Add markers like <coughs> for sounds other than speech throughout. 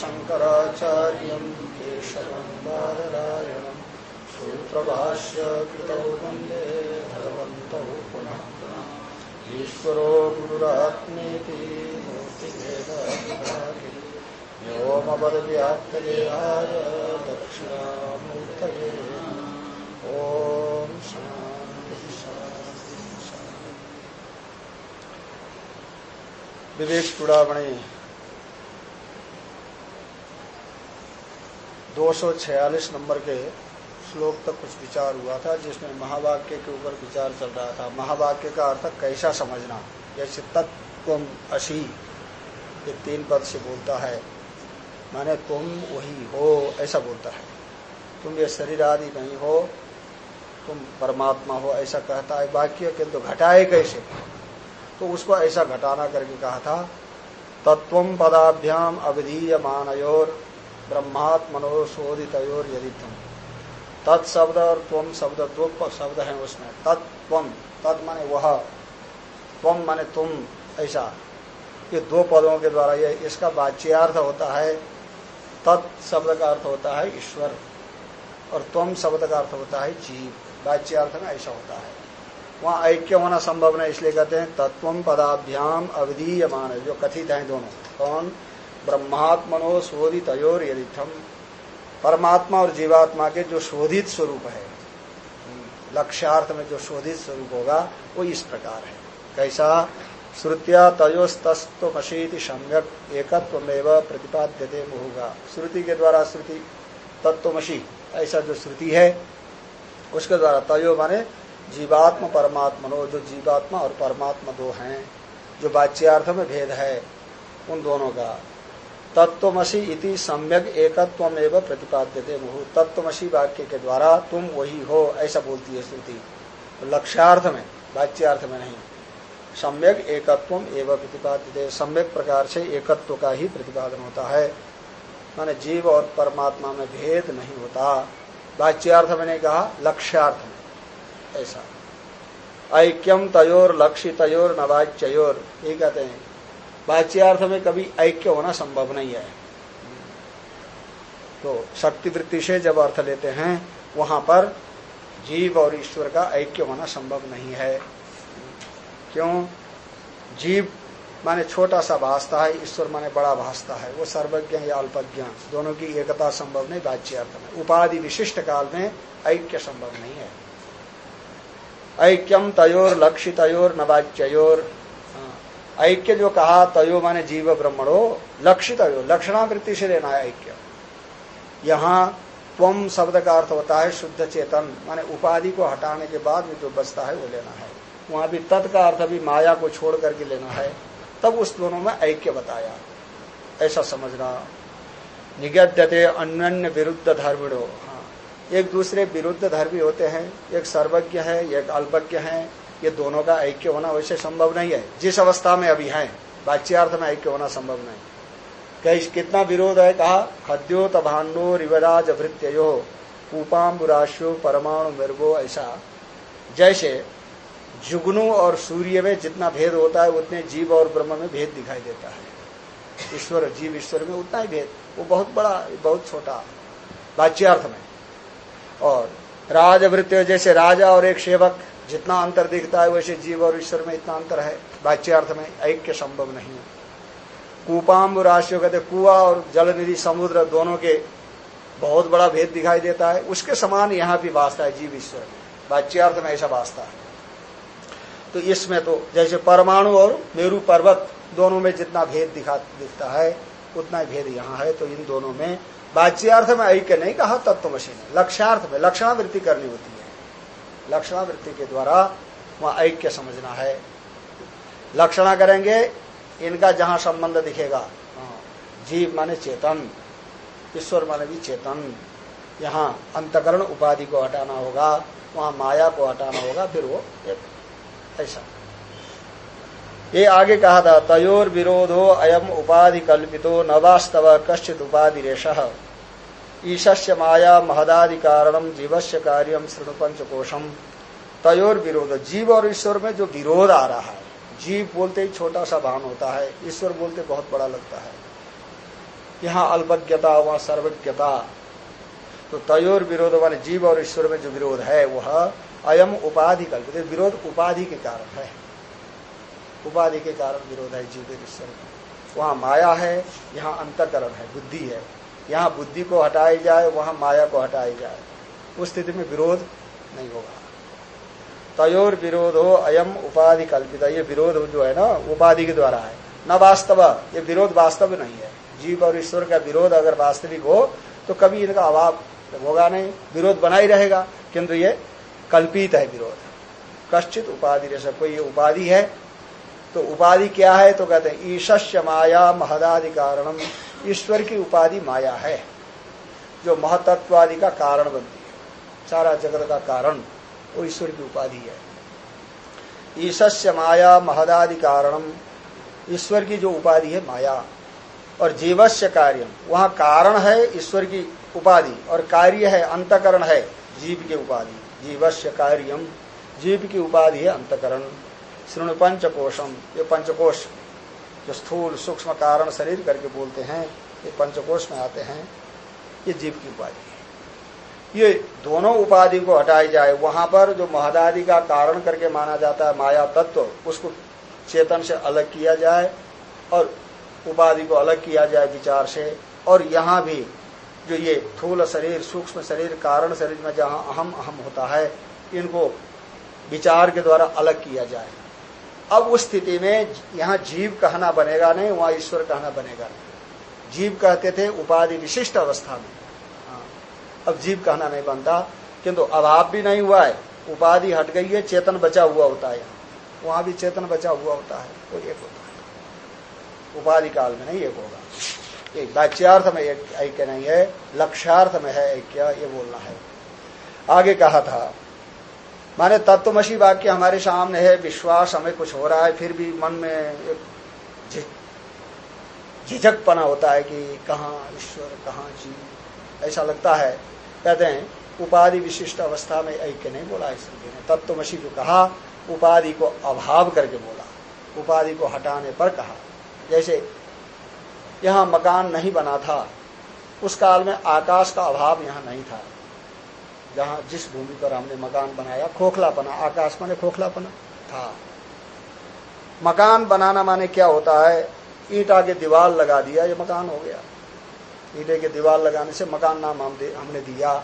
शङ्कराचार्यम् केशवम् बादरायणम् सूत्रभाष्य कृतौ वंदे भगवन्तौ पुनः पुनः। ईश्वरो गुरुरात्मेति शान्तिः शान्तिः विवेक चूड़ामणि 246 नंबर के श्लोक तक कुछ विचार हुआ था, जिसमें महावाक्य के ऊपर विचार चल रहा था। महावाक्य का अर्थ कैसा समझना? जैसे तत्व अशी ये तीन पद से बोलता है, माने तुम वही हो, ऐसा बोलता है। तुम ये शरीर आदि नहीं हो, तुम परमात्मा हो, ऐसा कहता है। वाक्य किंतु घटाए कैसे? तो उसको ऐसा घटाना करके कहा था तत्व पदाभ्याम अवधीय मानयोर ब्रह्मात्मनो शोधितयोर यदि तुम तत्शब्द और त्वम शब्द, दो शब्द है उसमें। तत्व तत् माने वह त्वम माने तुम, ऐसा। ये दो पदों के द्वारा ये, इसका वाच्यार्थ होता है, तत् शब्द का अर्थ होता है ईश्वर, और त्वम शब्द का अर्थ होता है जीव। वाच्यार्थ में ऐसा होता है। वहाँ ऐक्य होना संभव नहीं, इसलिए कहते हैं तत्व पदाभ्याम अवधीय मान जो कथित है दोनों। कौन? ब्रह्मात्मनो शोधित अयोर यदिथम परमात्मा और जीवात्मा के जो शोधित स्वरूप है, लक्ष्यार्थ में जो शोधित स्वरूप होगा, वो इस प्रकार है। कैसा? श्रुतिया तयोस्तमशीति सम्यक एकत्व प्रतिपाद्यते होगा श्रुति के द्वारा श्रुति तत्वमशी ऐसा जो श्रुति है, उसके द्वारा तयो माने जीवात्म परमात्मनो, जो जीवात्मा और परमात्मा दो हैं, जो बाच्यार्थ में भेद है, उन दोनों का तत्वमसी इति सम्यक एकत्व एवं प्रतिपाद्यते मुहु। तत्वमसी वाक्य के द्वारा तुम वही हो, ऐसा बोलती है श्रुति। लक्ष्यार्थ में वाच्यार्थ में नहीं। सम्यक एकत्व एवं प्रतिपाद्य सम्यक प्रकार से एकत्व का ही प्रतिपादन होता है। माने जीव और परमात्मा में भेद नहीं होता। वाच्यार्थ मैंने कहा लक्ष्यार्थ में ऐसा। ऐक्यम तयोर लक्ष्य तयोर नवाच्योर ये कहते हैं वाच्यार्थ में कभी ऐक्य होना संभव नहीं है। तो शक्ति वृत्ति से जब अर्थ लेते हैं, वहाँ पर जीव और ईश्वर का ऐक्य होना संभव नहीं है। क्यों? जीव माने छोटा सा भासता है, ईश्वर माने बड़ा भासता है। वो सर्वज्ञ या अल्पज्ञ, दोनों की एकता संभव नहीं बाच्य अर्थ में। उपाधि विशिष्ट काल में ऐक्य संभव नहीं है। ऐक्यम तयोर लक्ष्य तयोर नवाच्योर ऐक्य जो कहा, तयो माने जीव ब्रह्मणो, लक्षित लक्षणावृत्ति से लेना है ऐक्य। यहाँ त्वम शब्द का अर्थ होता है शुद्ध चेतन, माने उपाधि को हटाने के बाद जो बचता है वो लेना है। वहाँ भी तत् का अर्थ भी माया को छोड़ करके लेना है। तब उस दोनों में ऐक्य बताया। ऐसा समझना। निगद्यते अन्य विरुद्ध धर्मिणो। हाँ एक दूसरे विरुद्ध धर्मी होते हैं, एक सर्वज्ञ है, एक अल्पज्ञ है ये दोनों का ऐक्य होना वैसे संभव नहीं है। जिस अवस्था में अभी है बाच्यार्थ में ऐक्य होना संभव नहीं। कई कितना विरोध है, कहा, खद्यो तभांडो रिवराज भृत्यो कूपाम्बुराशो परमाणु मिर्गो ऐसा। जैसे जुगनू और सूर्य में जितना भेद होता है, उतने जीव और ब्रह्म में भेद दिखाई देता है। ईश्वर, जीव ईश्वर में उतना ही भेद। वो बहुत बड़ा, बहुत छोटा बाच्यार्थ में। और राजवृत्य जैसे राजा और एक सेवक, जितना अंतर दिखता है वैसे जीव और ईश्वर में इतना अंतर है। वाच्यार्थ में ऐक्य संभव नहीं है। कूपाम्ब राशि कहते कुआ और जल निधि समुद्र दोनों के बहुत बड़ा भेद दिखाई देता है। उसके समान यहाँ भी वास्ता है, जीव ईश्वर। में वाच्यार्थ में ऐसा वास्ता है। तो इसमें तो जैसे परमाणु और मेरु पर्वत दोनों में जितना भेद दिखा, दिखता है, उतना भेद यहाँ है। तो इन दोनों में वाच्यार्थ में ऐक्य नहीं कहा तत्वमशी ने लक्ष्यार्थ में लक्षणावृत्ति करनी होती है। लक्षणावृत्ति के द्वारा वहाँ ऐक्य समझना है। लक्षणा करेंगे इनका जहाँ संबंध दिखेगा। हाँ, जीव माने चेतन ईश्वर माने भी चेतन। यहाँ अंतकरण उपाधि को हटाना होगा वहाँ माया को हटाना होगा फिर वो ऐसा। ये आगे कहा था तयोर विरोधो अयम उपाधि कल्पितो न वास्तव कश्चित उपाधि रेश ईशस्य माया महदादि कारणम जीवस्य कार्यम श्रृणु पंचकोशम तयोर विरोध जीव और ईश्वर में जो विरोध आ रहा है, जीव बोलते ही छोटा सा भान होता है, ईश्वर बोलते बहुत बड़ा लगता है। यहाँ अल्पज्ञता, वहाँ सर्वज्ञता। तो तयोर विरोध मान जीव और ईश्वर में जो विरोध है, वह अयम उपाधि कल्पित विरोध उपाधि के कारण है। उपाधि के कारण विरोध है जीव ईश्वर में वहाँ माया है, यहाँ अंतकरण है, बुद्धि है। यहाँ बुद्धि को हटाई जाए, वहाँ माया को हटाई जाए। उस स्थिति में विरोध नहीं होगा। तयोर विरोध हो अयम उपाधि कल्पित। ये विरोध जो है ना, उपाधि के द्वारा है। न वास्तव, ये विरोध वास्तव नहीं है। जीव और ईश्वर का विरोध अगर वास्तविक हो तो कभी इनका अभाव होगा नहीं। विरोध बना ही रहेगा, किंतु ये कल्पित है विरोध। कश्चित उपाधि जैसा कोई ये उपाधि है तो उपाधि क्या है? तो कहते हैं, ईशस्य माया महदादि कारणम। ईश्वर की उपाधि माया है, जो महतत्वादि का कारण बनती है। सारा जगत का कारण वो ईश्वर की उपाधि है। ईशस्य माया महदादि कारणम। ईश्वर की जो उपाधि है, माया। और जीवस्य कार्य वहाँ कारण है ईश्वर की उपाधि, और कार्य है, अंतकरण है, जीव की उपाधि। जीवस्य कार्यम। जीव की उपाधि है अंतकरण। श्रृणु पंचकोशम। ये पंचकोश जो स्थूल, सूक्ष्म कारण शरीर करके बोलते हैं, ये पंचकोश में आते हैं। ये जीव की उपाधि है। ये दोनों उपाधि को हटाई जाए, वहाँ पर जो महदादि का कारण करके माना जाता है, माया तत्व, उसको चेतन से अलग किया जाए और उपाधि को अलग किया जाए विचार से। और यहाँ भी जो ये थूल शरीर, सूक्ष्म शरीर, कारण शरीर में जहाँ अहम अहम होता है, इनको विचार के द्वारा अलग किया जाए। अब उस स्थिति में यहाँ जीव कहना बनेगा नहीं वहाँ ईश्वर कहना बनेगा नहीं। जीव कहते थे उपाधि विशिष्ट अवस्था में। हाँ, अब जीव कहना नहीं बनता किंतु अभाव भी नहीं हुआ है। उपाधि हट गई है चेतन बचा हुआ होता है। वहाँ भी चेतन बचा हुआ होता है वो एक होता है। उपाधि काल में नहीं एक होगा। एक वाच्यार्थ में एक ऐक्य नहीं है लक्ष्यार्थ में है ऐक्य ये बोलना है। आगे कहा था माने तत्वमसी वाक्य हमारे सामने है, विश्वास हमें कुछ हो रहा है, फिर भी मन में एक झिझकपना होता है कि कहा ईश्वर, कहा जीव, ऐसा लगता है। कहते हैं, उपाधि विशिष्ट अवस्था में ऐक्य नहीं बोला इसलिए। ने तत्वमसी को कहा, उपाधि को अभाव करके बोला, उपाधि को हटाने पर कहा। जैसे, यहाँ मकान नहीं बना था, उस काल में आकाश का अभाव यहाँ नहीं था। जहाँ जिस भूमि पर हमने मकान बनाया खोखलापना आकाश माने खोखलापना था। मकान बनाना माने क्या होता है? ईटा के दीवार लगा दिया ये मकान हो गया। ईटे के दीवार लगाने से मकान नाम हम दे, हमने दिया।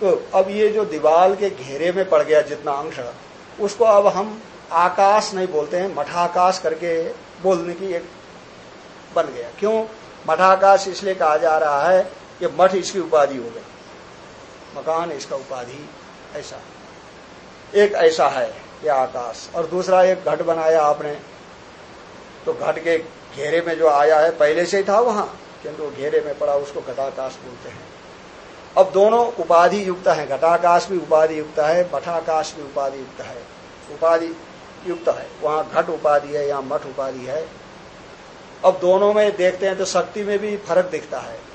तो अब ये जो दीवार के घेरे में पड़ गया जितना अंश उसको अब हम आकाश नहीं बोलते हैं मठाकाश करके बोलने की एक बन गया। क्यों? मठाकाश इसलिए कहा जा रहा है कि मठ इसकी उपाधि हो गई। मकान इसका उपाधि ऐसा। एक ऐसा है, ये आकाश। और दूसरा एक घट बनाया आपने। तो घट के घेरे में जो आया है, पहले से ही था वहाँ, किंतु घेरे में पड़ा, उसको घटाकाश बोलते हैं। अब दोनों उपाधि युक्त है। घटाकाश भी उपाधि युक्त है, मठाकाश भी उपाधि युक्त है। उपाधि युक्त है। वहाँ घट उपाधि है, यहाँ मठ उपाधि है। अब दोनों में देखते हैं तो शक्ति में भी फ़र्क दिखता है।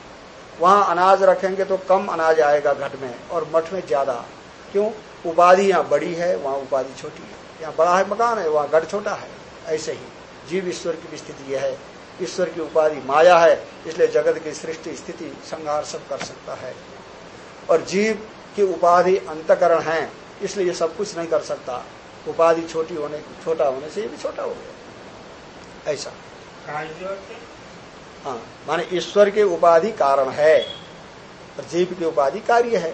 वहाँ अनाज रखेंगे तो कम अनाज आएगा घट में और मठ में ज़्यादा। क्यों? उपाधि यहाँ बड़ी है, वहाँ उपाधि छोटी है। यहाँ बड़ा है मकान है, वहाँ घट छोटा है। ऐसे ही जीव ईश्वर की स्थिति यह है। ईश्वर की उपाधि माया है, इसलिए जगत की सृष्टि स्थिति संहार सब कर सकता है। और जीव की उपाधि अंतकरण है, इसलिए ये सब कुछ नहीं कर सकता। उपाधि छोटी होने, छोटा होने से ये भी छोटा हो गया। ऐसा। हाँ माने ईश्वर के उपाधि कारण है, और जीव की उपाधि कार्य है।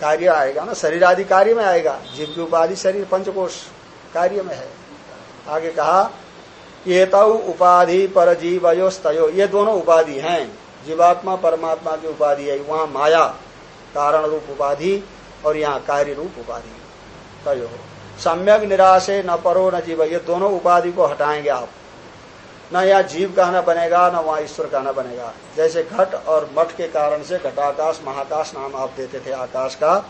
कार्य आएगा ना, शरीर आदि कार्य में आएगा, जीव की उपाधि शरीर पंचकोश कार्य में है। आगे कहा ये तव उपाधि पर जीवयोस्तयो ये दोनों उपाधि हैं। जीवात्मा, परमात्मा की उपाधि है, वहाँ माया कारण रूप उपाधि, और यहाँ कार्य रूप उपाधि। तयो। सम्यक निराशे न परो न जीव, ये दोनों उपाधि को हटाएँगे आप। न यहाँ जीव कहना बनेगा, न वहाँ ईश्वर कहना बनेगा। जैसे घट और मठ के कारण से घटाकाश, महाकाश नाम आप देते थे आकाश का।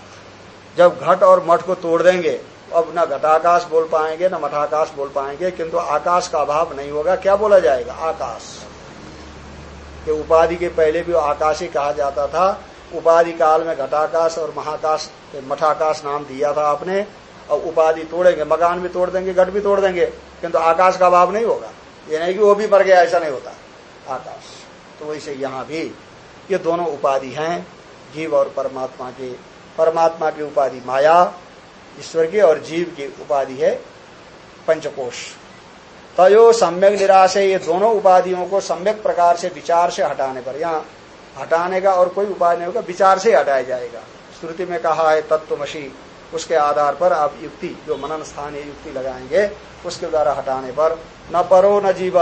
जब घट और मठ को तोड़ देंगे, अब न घटाकाश बोल पाएँगे, न मठाकाश बोल पाएँगे, किंतु आकाश का अभाव नहीं होगा। क्या बोला जाएगा? आकाश। के उपाधि के पहले भी आकाश ही कहा जाता था। उपाधि काल में घटाकाश और महाकाश, मठाकाश नाम दिया था आपने। और उपाधि तोड़ेंगे, मकान भी तोड़ देंगे, घट भी तोड़ देंगे, किंतु आकाश का अभाव नहीं होगा। ये नहीं कि वो भी मर गया, ऐसा नहीं होता। आकाश तो वैसे यहाँ भी ये दोनों उपाधि हैं, जीव और परमात्मा के, परमात्मा की उपाधि माया, ईश्वर की और जीव की उपाधि है पंचकोश। तयो सम्यक निराश है ये दोनों उपाधियों को सम्यक प्रकार से विचार से हटाने पर, यहाँ हटाने का और कोई उपाय नहीं होगा, विचार से हटाया जाएगा। श्रुति में कहा है, तत्वमसी उसके आधार पर आप युक्ति, जो मनन स्थान युक्ति लगाएँगे, उसके द्वारा हटाने पर न परो न जीव।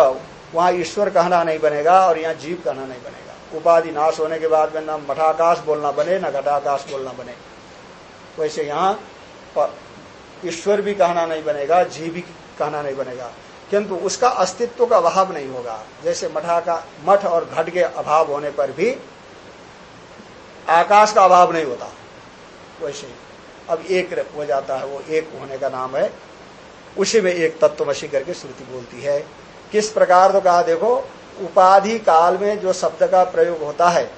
वहाँ ईश्वर कहना नहीं बनेगा और यहाँ जीव कहना नहीं बनेगा। उपाधि नाश होने के बाद में न मठाकाश बोलना बने, न घटाकाश बोलना बने। वैसे यहाँ ईश्वर भी कहना नहीं बनेगा, जीव भी कहना नहीं बनेगा। किंतु उसका अस्तित्व का अभाव नहीं होगा। जैसे मठा का मठ और घट के अभाव होने पर भी आकाश का अभाव नहीं होता। वैसे अब एक हो जाता है, वो एक होने का नाम है। उसी में एक तत्वमसी करके श्रुति बोलती है। किस प्रकार तो कहा, देखो, उपाधि काल में जो शब्द का प्रयोग होता है,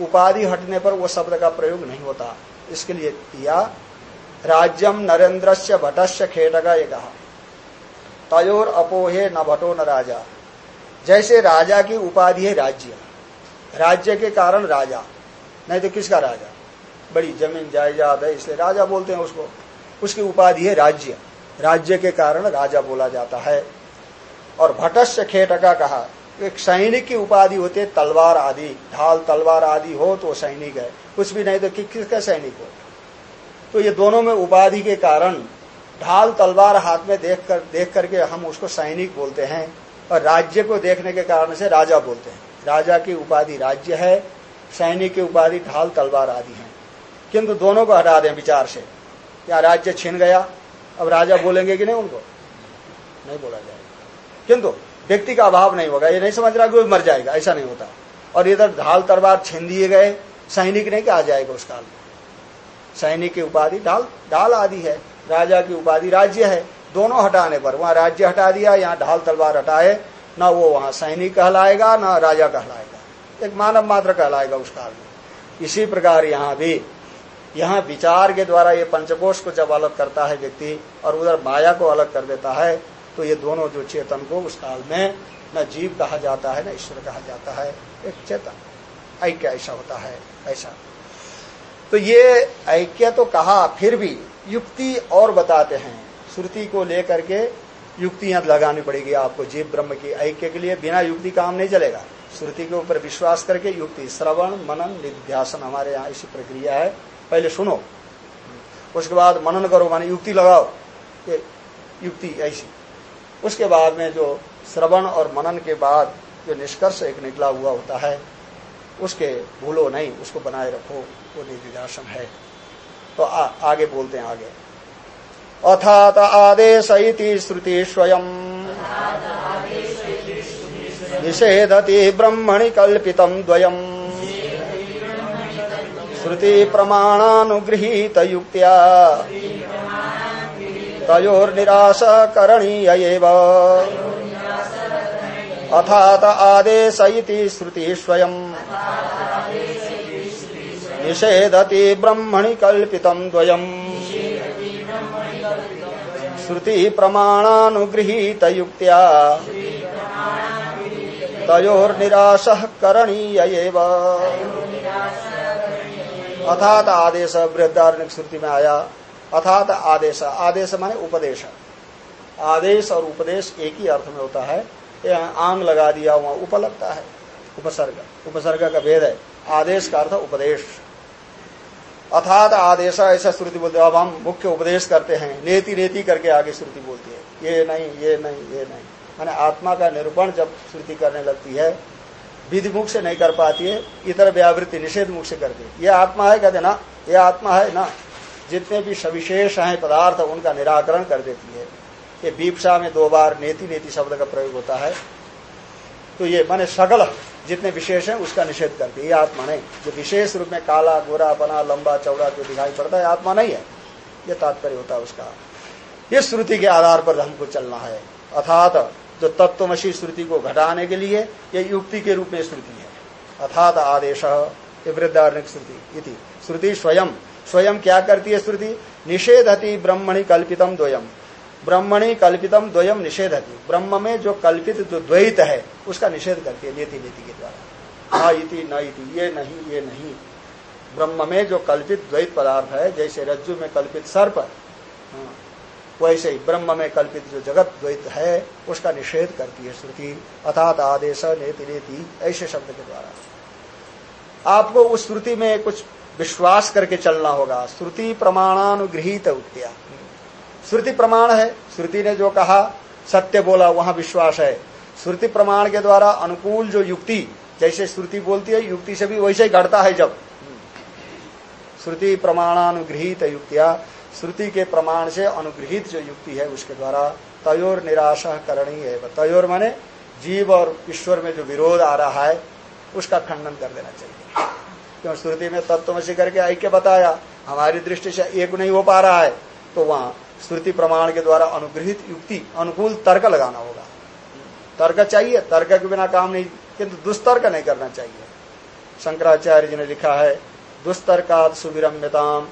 उपाधि हटने पर वो शब्द का प्रयोग नहीं होता। इसके लिए किया, राज्यम नरेंद्र से भटस्य खेटगा ये कहा तयोर अपोहे न भटो न राजा। जैसे राजा की उपाधि है राज्य। राज्य के कारण राजा, नहीं तो किसका राजा? बड़ी ज़मीन जायदाद है इसलिए राजा बोलते हैं उसको। उसकी उपाधि है राज्य। राज्य के कारण राजा बोला जाता है। और भटस्य खेटका कहा एक सैनिक की उपाधि होती है तलवार आदि। ढाल तलवार आदि हो तो सैनिक है। कुछ भी नहीं तो कि, किसका सैनिक हो? तो ये दोनों में उपाधि के कारण ढाल तलवार हाथ में देख कर देख करके हम उसको सैनिक बोलते हैं। और राज्य को देखने के कारण से राजा बोलते हैं। राजा की उपाधि राज्य है सैनिक की उपाधि ढाल तलवार आदि है। किंतु दोनों को हटा दें विचार से। क्या राज्य छीन गया? अब राजा बोलेंगे कि नहीं उनको? नहीं बोला जाएगा। किंतु व्यक्ति का अभाव नहीं होगा। ये नहीं समझ रहा कि वो मर जाएगा। ऐसा नहीं होता। और इधर ढाल तलवार छीन दिए गए। सैनिक नहीं क्या आ जाएगा उस काल में। सैनिक की उपाधि ढाल ढाल आदि है। राजा की उपाधि राज्य है। दोनों हटाने पर। वहाँ राज्य हटा दिया, यहाँ ढाल तलवार हटाए। न वो वहाँ सैनिक कहलाएगा, न राजा कहलाएगा। एक मानव मात्र कहलाएगा उस काल में। इसी प्रकार यहाँ भी यहाँ विचार के द्वारा ये पंचकोश को जब अलग करता है व्यक्ति और उधर माया को अलग कर देता है तो ये दोनों जो चेतन को उस काल में न जीव कहा जाता है, न ईश्वर कहा जाता है, एक चेतन। ऐक्य ऐसा होता है, ऐसा। तो ये ऐक्य तो कहा, फिर भी युक्ति और बताते हैं। श्रुति को लेकर के युक्तियाँ लगानी पड़ेगी आपको, जीव ब्रह्म की ऐक्य के लिए। बिना युक्ति काम नहीं चलेगा। श्रुति के ऊपर विश्वास करके युक्ति, श्रवण, मनन, निध्यासन हमारे यहाँ ऐसी प्रक्रिया है। पहले सुनो। उसके बाद मनन करो माने युक्ति लगाओ। ये युक्ति ऐसी। उसके बाद में जो श्रवण और मनन के बाद जो निष्कर्ष एक निकला हुआ होता है उसके भूलो नहीं उसको बनाए रखो। वो निधिध्यासन है। तो आ, आगे बोलते हैं आगे। अथात आदेश श्रुति स्वयं निषेधति ब्रह्मणि कल्पित द्वयम्। श्रुति प्रमाणानुगृहीत युक्त्या तयोर्निराश करणीय अथात आदेश श्रुति स्वयं निषेधति ब्रह्मणि कल्पितम् द्वयम्। श्रुति प्रमाणानुगृहीत युक्त्या तयोर्निराशः करणीय अथात आदेश बृहदारण्य श्रुति में आया। अथात आदेश आदेश माने उपदेश। आदेश और उपदेश एक ही अर्थ में होता है। आंग लगा दिया हुआ उप है। उपसर्ग उपसर्ग का भेद है। आदेश का अर्थ उपदेश। अर्थात आदेश, ऐसा श्रुति बोलते अब हम मुख्य उपदेश करते हैं। नेति नेति करके आगे श्रुति बोलती है। ये नहीं ये नहीं ये नहीं। मैंने आत्मा का निरूपण जब श्रुति करने लगती है विधि मुख से नहीं कर पाती है इतर व्यावृत्ति निषेध मुख से करती है। ये आत्मा है, कहते ना, ये आत्मा है ना, जितने भी सविशेष हैं पदार्थ, उनका निराकरण कर देती है। ये बीपसा में दो बार नेति नेति शब्द का प्रयोग होता है। तो ये माने सकल जितने विशेष है, उसका निषेध करती है। ये आत्मा नहीं। जो विशेष रूप में काला, गोरा, बना, लंबा, चौड़ा, जो दिखाई पड़ता है आत्मा नहीं है। ये तात्पर्य होता है उसका। इस श्रुति के आधार पर हमको चलना है। अर्थात जो तत्वमसी श्रुति को घटाने के लिए ये युक्ति के रूप में श्रुति है। अर्थात आदेश वृद्धार्णिक श्रुति इति। श्रुति स्वयं। स्वयं क्या करती है श्रुति? निषेधति ब्रह्मणि कल्पितम द्वयम। ब्रह्मणि कल्पितम द्वयम निषेधति। ब्रह्म में जो कल्पित, जो द्वैत है, उसका निषेध करती है नीति नीति के द्वारा। न इति न इति, ये नहीं ये नहीं। ब्रह्म में जो कल्पित द्वैत पदार्थ है, जैसे रज्जु में कल्पित सर्प वैसे ही ब्रह्म में कल्पित जो जगत द्वैत है, उसका निषेध करती है श्रुति। अर्थात आदेश नेति नेति, ऐसे शब्द के द्वारा। आपको उस श्रुति में कुछ विश्वास करके चलना होगा। श्रुति प्रमाणानुगृहित उत्या। श्रुति प्रमाण है। श्रुति ने जो कहा, सत्य बोला, वहाँ विश्वास है। श्रुति प्रमाण के द्वारा अनुकूल जो युक्ति, जैसे श्रुति बोलती है, युक्ति से भी वैसे ही घटता है जब। श्रुति प्रमाणानुगृहित युक्तिया। श्रुति के प्रमाण से अनुगृहित जो युक्ति है उसके द्वारा तयोर निराशा करणी है। तयोर माने जीव और ईश्वर में जो विरोध आ रहा है, उसका खंडन कर देना चाहिए। क्यों? श्रुति में तत्वमसी करके ऐक्य बताया, हमारी दृष्टि से एक नहीं हो पा रहा है तो वहाँ श्रुति प्रमाण के द्वारा अनुग्रहित युक्ति, अनुकूल तर्क लगाना होगा। तर्क चाहिए, तर्क के बिना काम नहीं, किंतु दुष्तर्क नहीं करना चाहिए। शंकराचार्य जी ने लिखा है दुष्तर्कात सुविरम्यताम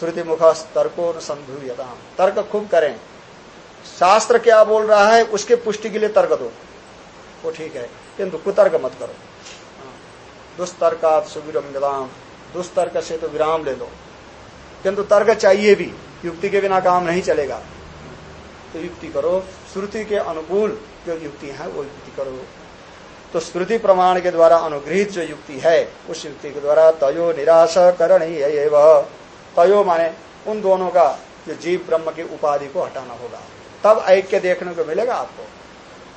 श्रुति मुख तर्को संभूयताम तर्क खूब करें। शास्त्र क्या बोल रहा है, उसके पुष्टि के लिए तर्क दो। वो ठीक है, किंतु कुतर्क मत करो। दुष्तर्कात सुविरम्यताम दुष्तर्क से तो विराम ले लो। किंतु तर्क चाहिए भी। युक्ति के बिना काम नहीं चलेगा। तो युक्ति करो। श्रुति के अनुकूल जो युक्ति है, वो युक्ति करो। तो श्रुति प्रमाण के द्वारा अनुग्रहित जो युक्ति है, उस युक्ति के द्वारा तयो निराश करण ही है तयो माने उन दोनों का जो जीव ब्रह्म की उपाधि को हटाना होगा। तब ऐक्य देखने को मिलेगा आपको।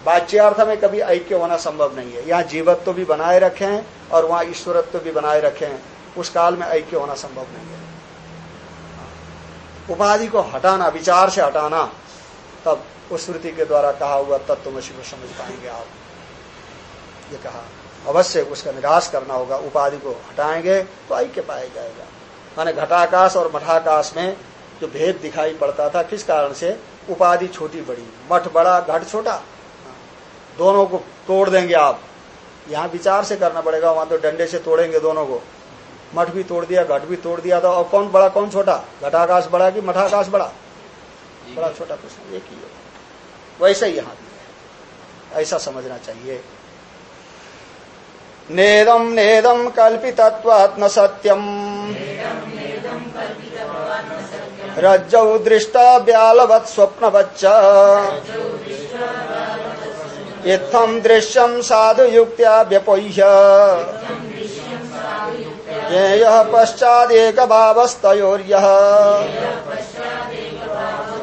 बाच्यार्थ में कभी ऐक्य होना संभव नहीं है। यहाँ जीवत्व तो भी बनाए रखे हैं और वहाँ ईश्वरत्व तो भी बनाए रखे हैं उस काल में ऐक्य होना संभव नहीं है। उपाधि को हटाना, विचार से हटाना, तब उस श्रुति के द्वारा कहा हुआ तत्वमसी को समझ पाएँगे आप। ये कहा। अवश्य उसका निराश करना होगा। उपाधि को हटाएँगे तो ऐक्य पाया जाएगा। माने घटाकाश और मठाकाश में जो भेद दिखाई पड़ता था किस कारण से? उपाधि छोटी बड़ी। मठ बड़ा घट छोटा। दोनों को तोड़ देंगे आप। यहाँ विचार से करना पड़ेगा वहाँ तो डंडे से तोड़ेंगे दोनों को। मठ भी तोड़ दिया घट भी तोड़ दिया था। और कौन बड़ा कौन छोटा? घटाकाश बड़ा कि मठाकाश बड़ा? बड़ा छोटा प्रश्न एक ही है। वैसे ही यहाँ भी है। ऐसा समझना चाहिए। नेदम नेदम कल्पितत्वात्म सत्यम रज्जौ दृष्टा व्यालवत् स्वप्नवच्च। इत्थम दृश्यम साधु युक्त्या व्यपोह्य ज्ञेय पश्चादेक भावस्तोर्य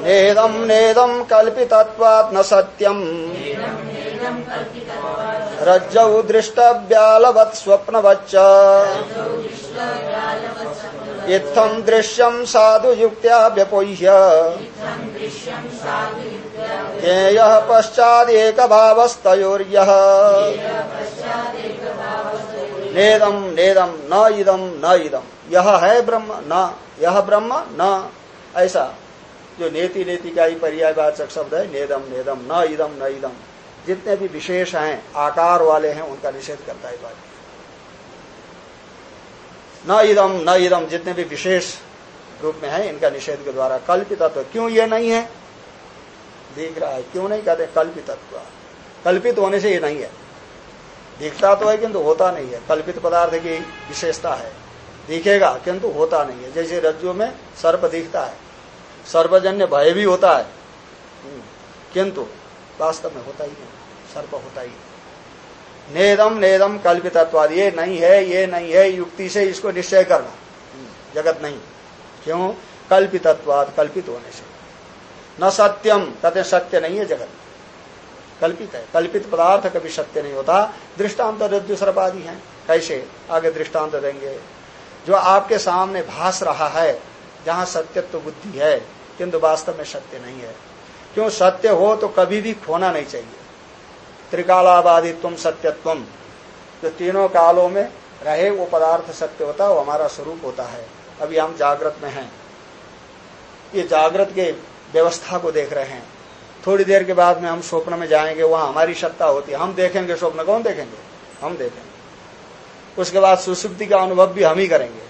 नेदम नेदम कल्पितत्वात् न सत्यम रज्जौ दृष्टव्यालवत् स्वप्नवच्च। दृश्यम साधु युक्त्या व्यपोह्य। ज्ञेय पश्चादेक भावस्तोर्य नेदम नेदम न इदम न इदम यह है ब्रह्म, न। यह ब्रह्म, न। ऐसा। जो नेति नेति का ही पर्यायवाचक शब्द है नेदम नेदम न इदम न इदम जितने भी विशेष हैं आकार वाले हैं उनका निषेध करता है बात। न इदम न इदम जितने भी विशेष रूप में है इनका निषेध के द्वारा कल्पित तत्व क्यों ये नहीं है? दिख रहा है। क्यों नहीं कहते कल्पित तत्व कल्पित होने से ये नहीं है। दिखता तो है किंतु होता नहीं है। कल्पित पदार्थ की विशेषता है। दिखेगा किंतु होता नहीं है। जैसे रज्जु में सर्प दिखता है। सर्वजन्य भय भी होता है। हम्म, किंतु वास्तव में होता ही नहीं। सर्प होता ही नेदम नेदम कल्पितत्वाद। ये नहीं है, ये नहीं है, युक्ति से इसको निश्चय करना। जगत नहीं। क्यों? कल्पितत्वाद कल्पित होने से। न सत्यम, कहते सत्य नहीं है जगत। कल्पित है। कल्पित पदार्थ कभी सत्य नहीं होता। दृष्टांत रज्जु सर्पादि है, कैसे? आगे दृष्टांत देंगे। जो आपके सामने भास रहा है, जहाँ सत्यत्व बुद्धि है, किंतु वास्तव में सत्य नहीं है। क्यों? सत्य हो तो कभी भी खोना नहीं चाहिए। त्रिकालाबादी तुम सत्यत्व। जो तीनों कालों में रहे वो पदार्थ सत्य होता है, वो हमारा स्वरूप होता है। अभी हम जागृत में हैं। ये जागृत के व्यवस्था को देख रहे हैं। थोड़ी देर के बाद में हम स्वप्न में जाएँगे, वहाँ हमारी सत्ता होती है। हम देखेंगे स्वप्न, कौन देखेंगे? हम देखेंगे। उसके बाद सुसुप्ति का अनुभव भी हम ही करेंगे।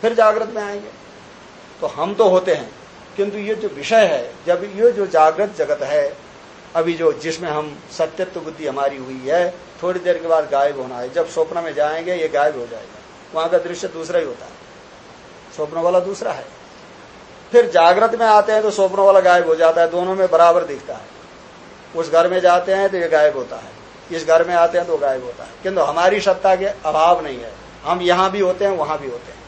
फिर जागृत में आएँगे। तो हम तो होते हैं। किंतु ये जो विषय है, जब ये जो जागृत जगत है अभी जो जिसमें हम सत्यत्व बुद्धि हमारी हुई है, थोड़ी देर के बाद गायब होना है। जब स्वप्न में जाएँगे, ये गायब हो जाएगा। वहाँ का दृश्य दूसरा ही होता है। स्वप्न वाला दूसरा है। फिर जागृत में आते हैं तो स्वप्न वाला गायब हो जाता है। दोनों में बराबर दिखता है। उस घर में जाते हैं तो ये गायब होता है। इस घर में आते हैं तो गायब होता है। किंतु हमारी सत्ता के अभाव नहीं है। हम यहाँ भी होते हैं, वहाँ भी होते हैं।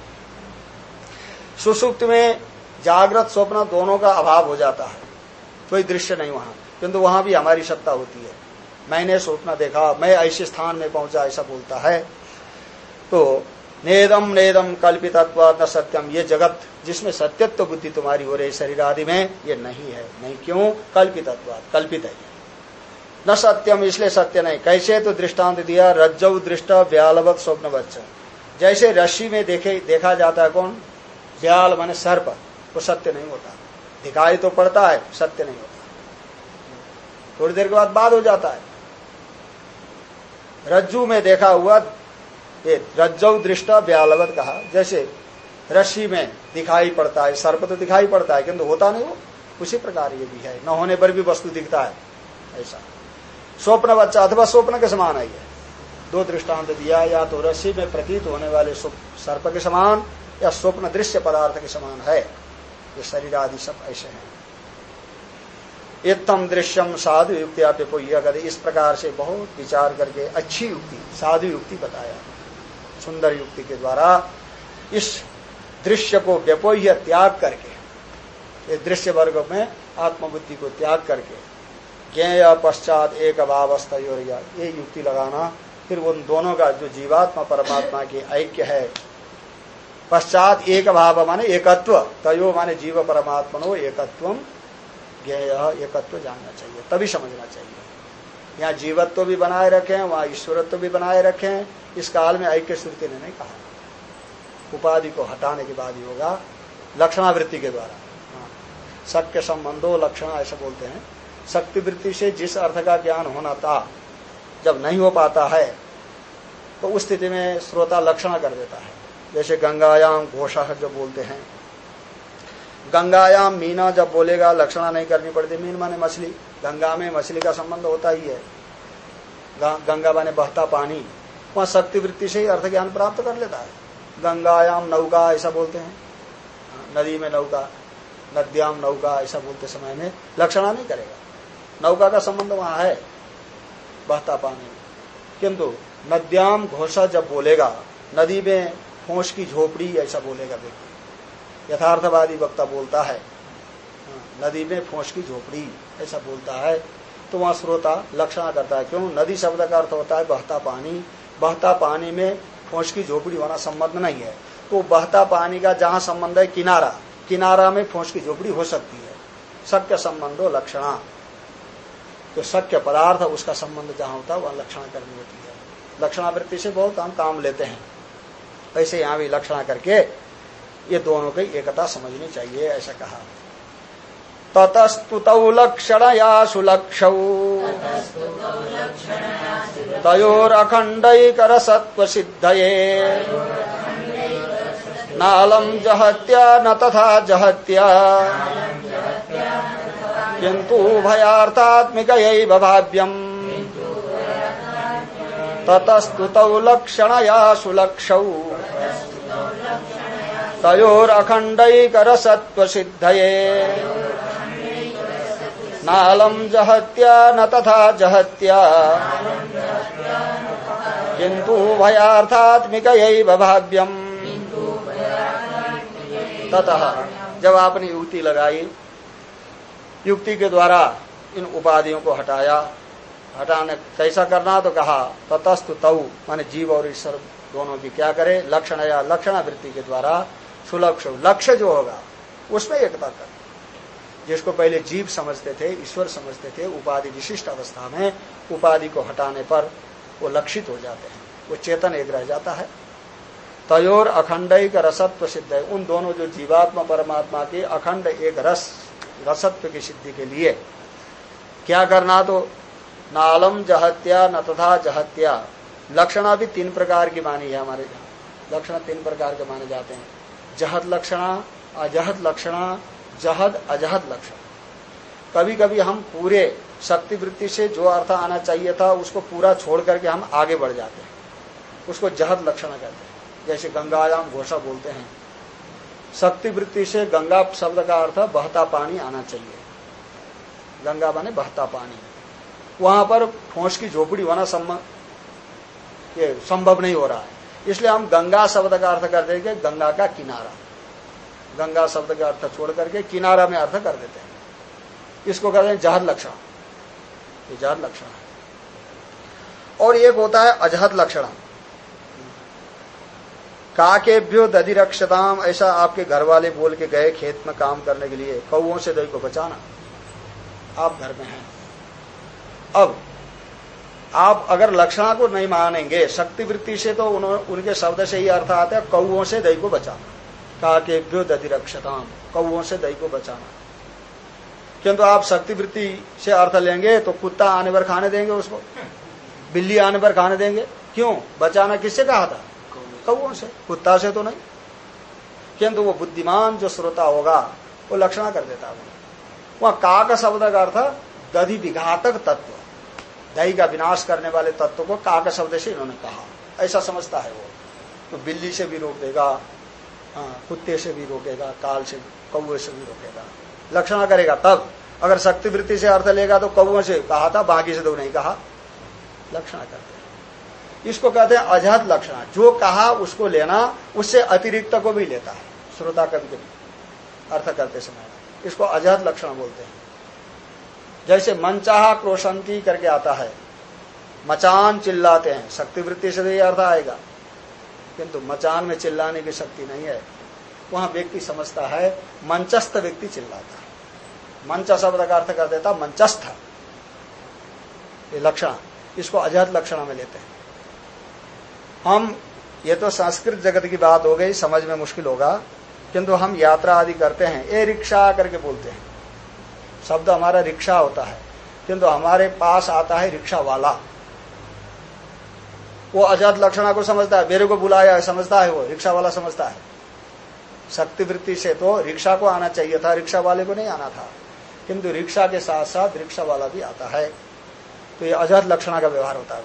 सुसुप्त में जागृत स्वप्न दोनों का अभाव हो जाता है। कोई दृश्य नहीं वहाँ। किंतु वहाँ भी हमारी सत्ता होती है। मैंने स्वप्न देखा, मैं ऐसे स्थान में पहुँचा, ऐसा बोलता है। तो नेदम नेदम कल्पित न सत्यम, ये जगत जिसमें सत्यत्व बुद्धि तुम्हारी हो रही शरीर आदि में, ये नहीं है। नहीं क्यों? कल्पित कल्पित है। न सत्यम, इसलिए सत्य नहीं। कैसे तो दृष्टांत दिया रज्जव दृष्ट व्यालवत स्वप्न जैसे रस्सी में देखे, देखा जाता है कौन? व्याल माने सर्प, वो सत्य नहीं होता। दिखाई तो पड़ता है, सत्य नहीं होता। थोड़ी देर के बाद बाद हो जाता है। रज्जू में देखा हुआ, ये रज्जु दृष्ट व्यालवत कहा, जैसे रस्सी में दिखाई पड़ता है, सर्प तो दिखाई पड़ता है, किंतु होता नहीं वो। उसी प्रकार ये भी है। न होने पर भी वस्तु दिखता है, ऐसा। स्वप्न बच्चा अथवा स्वप्न के समान है दो दृष्टांत दिया, या तो रस्सी में प्रतीत होने वाले सर्प के समान, या स्वप्न दृश्य पदार्थ के समान है। ये शरीर आदि सब ऐसे हैं। एकदम दृश्यम साधु युक्ति, आप कर इस प्रकार से बहुत विचार करके अच्छी युक्ति, साधु युक्ति बताया, सुंदर युक्ति के द्वारा, इस दृश्य को व्यपोह्य त्याग करके, ये दृश्य वर्ग में आत्मबुद्धि को त्याग करके, ज्ञेय पश्चात एक अभावस्था ये युक्ति लगाना, फिर उन दोनों का जो जीवात्मा परमात्मा की ऐक्य है, पश्चात एक भाव माने एकत्व, तयो माने जीव परमात्मा एकत्व ज्ञेय एकत्व जानना चाहिए, तभी समझना चाहिए। यहाँ जीवत्व भी बनाए रखें, वहाँ ईश्वरत्व भी बनाए रखें, इस काल में ऐक्य श्रुति ने नहीं कहा। उपाधि को हटाने के बाद ही होगा, लक्षणावृत्ति के द्वारा। हाँ। शक्य संबंधो लक्षण ऐसा बोलते हैं। शक्ति वृत्ति से जिस अर्थ का ज्ञान होना था, जब नहीं हो पाता है तो उस स्थिति में श्रोता लक्षण कर देता है। जैसे गंगायाम घोषा जो बोलते हैं गंगायाम मीना जब बोलेगा, लक्षणा नहीं करनी पड़ती, मीन माने मछली। गंगा में मछली का संबंध होता ही है। गंगा माने बहता पानी। वहाँ शक्ति वृत्ति से ही अर्थ ज्ञान प्राप्त कर लेता है। गंगायाम नौका, ऐसा बोलते हैं। नदी में नौका, नद्याम नौका, ऐसा बोलते समय में लक्षणा नहीं करेगा। नौका का संबंध वहाँ है, बहता पानी। किंतु नद्याम घोषा जब बोलेगा, नदी में फोस की झोपड़ी, ऐसा बोलेगा व्यक्ति। यथार्थवादी वक्ता बोलता है। हाँ, नदी में फोस की झोपड़ी ऐसा बोलता है। तो वहाँ श्रोता लक्षणा करता है क्यों? नदी शब्द का अर्थ होता है बहता पानी। बहता पानी में फोस की झोपड़ी होना संबंध नहीं है। तो बहता पानी का जहाँ संबंध है किनारा किनारा में फोस की झोपड़ी हो सकती है। सत्य संबंधो लक्षणा। तो सत्य पदार्थ उसका संबंध जहाँ होता है वह लक्षणा करनी होती है। लक्षणावृत्ति से बहुत हम काम लेते हैं। ऐसे यहाँ भी लक्षणा करके ये दोनों की एकता समझनी चाहिए, ऐसा कहा। ततस्तुत लक्षणया सुलक्षौ। तयोरखण्डैकर सत्त्वसिद्धये नालम जहत्या न तथा जहत्या। किन्तु भयार्थात्मिकयैव ततस्तुत लक्षण लक्षणया सुलक्षौ। तयोरखण्डैकरसत्त्वसिद्धये। नालम जहत्या न तथा जहत्या। किंतु भयार्थात्मिक भाव्यम। ततः जब आपने युक्ति लगाई। युक्ति के द्वारा इन उपाधियों को हटाया। हटाने कैसा करना तो कहा, ततस्तु तऊ माने जीव और ईश्वर दोनों की क्या करे? लक्षण या लक्षण वृत्ति के द्वारा सुलक्ष लक्ष्य जो होगा, उसमें एकता कर। जिसको पहले जीव समझते थे, ईश्वर समझते थे, उपाधि विशिष्ट अवस्था में, उपाधि को हटाने पर वो लक्षित हो जाते हैं। वो चेतन एक रह जाता है। तयोर अखंड एक रसत्व सिद्ध है। उन दोनों जो जीवात्मा, परमात्मा के अखंड एक रस, रसत्व की सिद्धि के लिए, क्या करना तो नालम जहत्या, न तथा जहत्या। लक्षणा भी तीन प्रकार की मानी है हमारे यहाँ। लक्षण तीन प्रकार के माने जाते हैं। जहद लक्षणा, अजहद लक्षणा, जहद, अजहद लक्षण। कभी कभी हम पूरे शक्ति वृत्ति से जो अर्थ आना चाहिए था, उसको पूरा छोड़ करके हम आगे बढ़ जाते हैं। उसको जहद लक्षण कहते हैं। जैसे गंगायाम घोषा बोलते हैं शक्ति वृत्ति से गंगा शब्द का अर्थ बहता पानी आना चाहिए। गंगा माने बहता पानी। वहाँ पर ठोस की झोपड़ी होना संभव संभव नहीं हो रहा है। इसलिए हम गंगा शब्द का अर्थ कर देंगे गंगा का किनारा। गंगा शब्द का अर्थ छोड़ करके किनारा में अर्थ कर देते हैं। इसको कहते हैं जहद लक्षण। ये जहद लक्षण है। और एक होता है अजहद लक्षण। काकेभ्यो दधिरक्षताम, ऐसा आपके घर वाले बोल के गए खेत में काम करने के लिए, कौओं से दही को बचाना। आप घर में हैं। अब आप अगर लक्षणा को नहीं मानेंगे शक्ति वृत्ति से तो उनके शब्द से ही अर्थ आता है, कौओं से दही को बचाना। कहा काकेभ्यो दधिरक्षताम कौओं से दही को बचाना। किंतु आप शक्ति वृत्ति से अर्थ लेंगे तो कुत्ता आने पर खाने देंगे उसको, बिल्ली आने पर खाने देंगे। क्यों? बचाना किससे कहा था? कौओं से। कुत्ता से तो नहीं। किंतु वो बुद्धिमान जो श्रोता होगा, वो लक्षणा कर देता है। वहाँ काक शब्द का अर्थ, दधि विघातक तत्व। दही का विनाश करने वाले तत्व को काक शब्द से इन्होंने कहा। ऐसा समझता है वो। तो बिल्ली से भी रोक देगा हाँ कुत्ते से भी रोकेगा, काल से कौए से भी रोकेगा। लक्षणा करेगा तब। अगर शक्ति वृत्ति से अर्थ लेगा तो कौओं से कहा था, बाकी से तो नहीं कहा। लक्षणा करते इसको कहते हैं अजहद लक्षण। जो कहा उसको लेना, उससे अतिरिक्त को भी लेता है। श्रोता कभी अर्थ करते समय। इसको अजहद लक्षण बोलते हैं। जैसे मनचाहा क्रोशंती करके आता है। मचान चिल्लाते हैं। शक्ति वृत्ति से भी अर्थ आएगा। किंतु मचान में चिल्लाने की शक्ति नहीं है। वहाँ व्यक्ति समझता है, मंचस्थ व्यक्ति चिल्लाता है। मंच शब्द का अर्थ कर देता, मंचस्थ। ये लक्षण, इसको अजहद लक्षण में लेते हैं। हम, ये तो संस्कृत जगत की बात हो गई, समझ में मुश्किल होगा। किंतु हम यात्रा आदि करते हैं, ए रिक्शा करके बोलते हैं। शब्द हमारा रिक्शा होता है। किंतु हमारे पास आता है रिक्शा वाला। वो अजात लक्षणा को समझता है, मेरे को बुलाया है, समझता है वो, रिक्शा वाला समझता है। शक्ति वृत्ति से तो रिक्शा को आना चाहिए था, रिक्शा वाले को नहीं आना था। किंतु रिक्शा के साथ साथ रिक्शा वाला भी आता है। तो ये अजात लक्षणा का व्यवहार होता है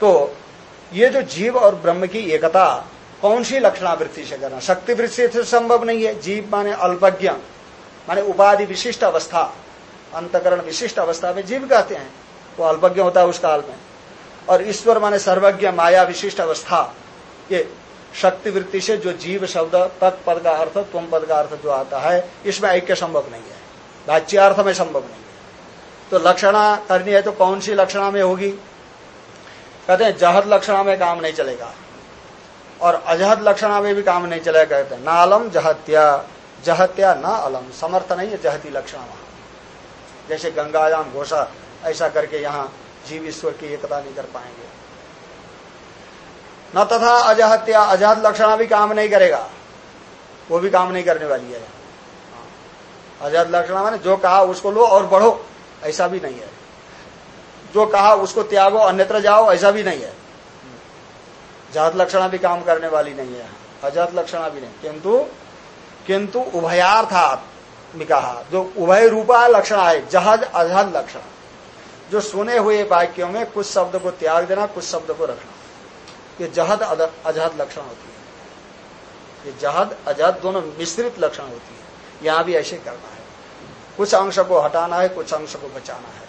तो ये जो जीव और ब्रह्म की एकता, कौन सी लक्षणावृत्ति से करना? शक्ति वृत्ति से संभव नहीं है। जीव माने अल्पज्ञ। माने उपाधि विशिष्ट अवस्था, अंतकरण विशिष्ट अवस्था में जीव कहते हैं। वो अल्पज्ञ होता है उस काल में। और ईश्वर माने सर्वज्ञ, माया विशिष्ट अवस्था। ये शक्ति वृत्ति से जो जीव शब्द तत्पद का अर्थ, तुम पद का अर्थ जो आता है, इसमें ऐक्य संभव नहीं है। वाच्यार्थ में संभव नहीं है। तो लक्षणा करनी है तो कौन सी लक्षणा में होगी? कहते हैं, जहद लक्षणा में काम नहीं चलेगा। और अजहद लक्षणा में भी काम नहीं चलेगा। कहते हैं ना जहत्या। जहत्या न अलम, समर्थ नहीं है जहती लक्षण वहाँ। जैसे गंगायाम घोषा, ऐसा करके यहाँ जीव ईश्वर की एकता नहीं कर पाएँगे। न तथा अजहत्या, अजहत लक्षण भी काम नहीं करेगा। वो भी काम नहीं करने वाली है। अजहत लक्षण मैंने जो कहा उसको लो और बढ़ो, ऐसा भी नहीं है। जो कहा उसको त्यागो, अन्यत्र जाओ, ऐसा भी नहीं है। जात लक्षणा भी काम करने वाली नहीं है। अजात लक्षणा भी नहीं। किंतु किंतु उभयार्थात कहा जो उभय रूपा लक्षण है जहाज़ अजहद लक्षण। जो सुने हुए वाक्यों में कुछ शब्द को त्याग देना, कुछ शब्द को रखना। ये जहद अजहद लक्षण होती है। ये जहद, अजहद दोनों मिश्रित लक्षण होती है। यहाँ भी ऐसे करना है। कुछ अंश को हटाना है, कुछ अंश को बचाना है।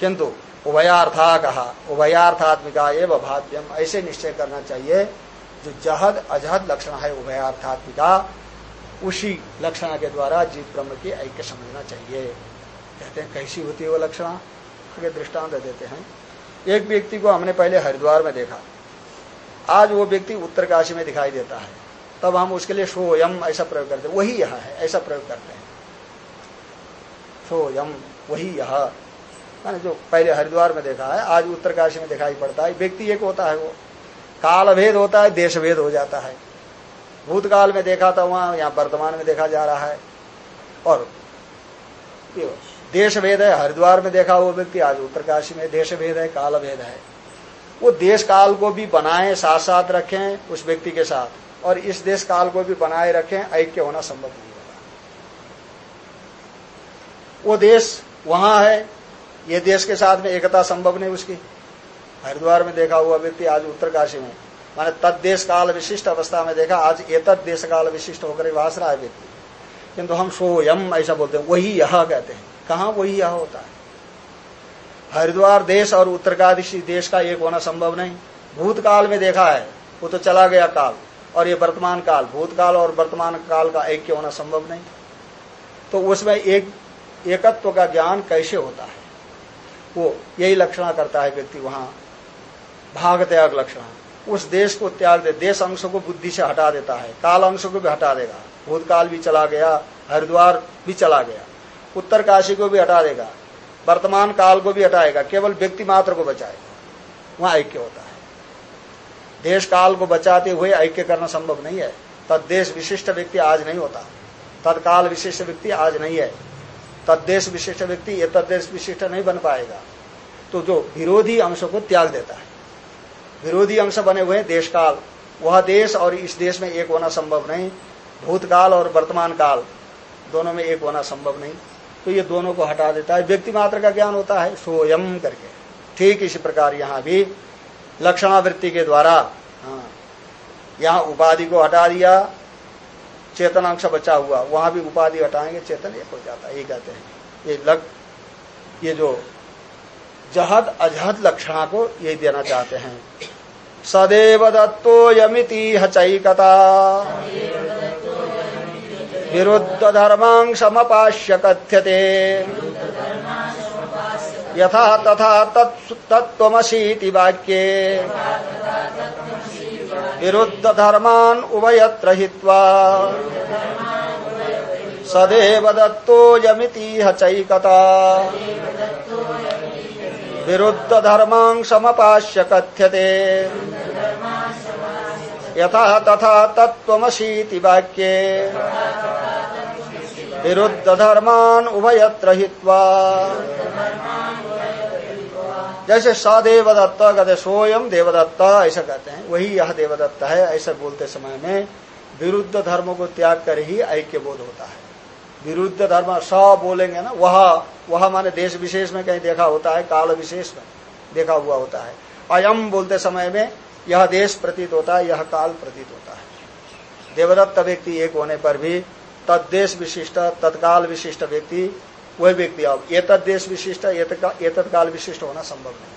किंतु उभयार्था कहा उभयार्थात्मिका एवं भाव्यम ऐसे निश्चय करना चाहिए जो जहद, अजहद लक्षण है उभयार्थात्मिका उसी लक्षण के द्वारा जीव ब्रह्म की ऐक्य समझना चाहिए। कहते हैं, कैसी होती है वो लक्षण? आगे दृष्टांत देते हैं। एक व्यक्ति को हमने पहले हरिद्वार में देखा। आज वो व्यक्ति उत्तरकाशी में दिखाई देता है। तब हम उसके लिए सोयम ऐसा प्रयोग करते हैं। वही यह है, ऐसा प्रयोग करते हैं। सोयम, वही यह। जो पहले हरिद्वार में देखा है, आज उत्तरकाशी में दिखाई पड़ता है। व्यक्ति एक होता है वो। काल भेद होता है देश भेद हो जाता है। भूतकाल में देखा था वहाँ, यहाँ वर्तमान में देखा जा रहा है। और देश भेद है, हरिद्वार में देखा वो व्यक्ति, आज उत्तरकाशी में देश भेद है काल भेद है। वो देश काल को भी बनाए साथ साथ रखें उस व्यक्ति के साथ, और इस देश काल को भी बनाए रखें, ऐक्य होना संभव नहीं होगा वो देश वहाँ है, ये देश के साथ में एकता संभव नहीं उसकी। हरिद्वार में देखा हुआ व्यक्ति आज उत्तरकाशी में। माने तद देश काल विशिष्ट अवस्था में देखा, आज एतद देश काल विशिष्ट होकर भाष रहा है व्यक्ति। किंतु हम सोयम ऐसा बोलते हैं, वही यह कहते हैं। कहा वही यह होता है? हरिद्वार देश और उत्तरकाशी देश का एक होना संभव नहीं। भूतकाल में देखा है, वो तो चला गया काल। और ये वर्तमान काल, भूतकाल और वर्तमान काल का ऐक्य होना संभव नहीं। तो उसमें एक, एकत्व का ज्ञान कैसे होता है? वो यही लक्षणा करता है व्यक्ति वहाँ भाग त्याग लक्षण। उस देश को त्याग दे, देश अंश को बुद्धि से हटा देता है, काल अंश को भी हटा देगा। भूतकाल भी चला गया, हरिद्वार भी चला गया उत्तर काशी को भी हटा देगा, वर्तमान काल को भी हटाएगा, केवल व्यक्ति मात्र को बचाएगा। वहाँ ऐक्य होता है। देश काल को बचाते हुए ऐक्य करना संभव नहीं है। तद्देश विशिष्ट व्यक्ति आज नहीं होता। तत्काल विशिष्ट व्यक्ति आज नहीं है। तद्देश विशिष्ट व्यक्ति, ये तद्देश विशिष्ट नहीं बन पाएगा। तो जो विरोधी अंश को त्याग देता है। विरोधी अंश बने हुए देश काल वह देश और इस देश में एक होना संभव नहीं। भूतकाल और वर्तमान काल दोनों में एक होना संभव नहीं। तो ये दोनों को हटा देता है। व्यक्ति मात्र का ज्ञान होता है सोयम करके। ठीक इसी प्रकार यहाँ भी लक्षणावृत्ति के द्वारा हाँ यहाँ उपाधि को हटा दिया चेतन अंश बचा हुआ। वहाँ भी उपाधि हटाएँगे, चेतन एक हो जाता है। ये कहते हैं। ये लग, ये जो जहद अजहद लक्षणा को ये देना चाहते हैं। सदैव दत्तो यमिति हचैकता। विरुद्ध धर्मांशमपाश्य कथ्यते। यथा तथा तत्वमसीति वाक्ये। विरुद्ध धर्मान उभयत्र हित्वा। सदैव दत्तो यमितीह चैकता विरुद्ध धर्मांशमपाश्य कथ्यते। यथा तथा तत्वमसीति वाक्ये। विरुद्ध धर्मान उभयत्र हित्वा। जैसे सदेवदत्त कहते सोयम देवदत्त, ऐसा कहते हैं। वही यह देवदत्त है, ऐसा बोलते समय में विरुद्ध धर्म को त्याग कर ही ऐक्य बोध होता है। विरुद्ध धर्म, स बोलेंगे ना, वह वह माने देश विशेष में कहीं देखा होता है, काल विशेष में देखा हुआ होता है। अयम बोलते समय में यह देश प्रतीत होता है, यह काल प्रतीत होता है। देवदत्त व्यक्ति एक होने पर भी तद्देश विशिष्ट, तत्काल विशिष्ट व्यक्ति, वह व्यक्ति अब, ये देश विशिष्ट, ये तत्काल विशिष्ट होना संभव नहीं।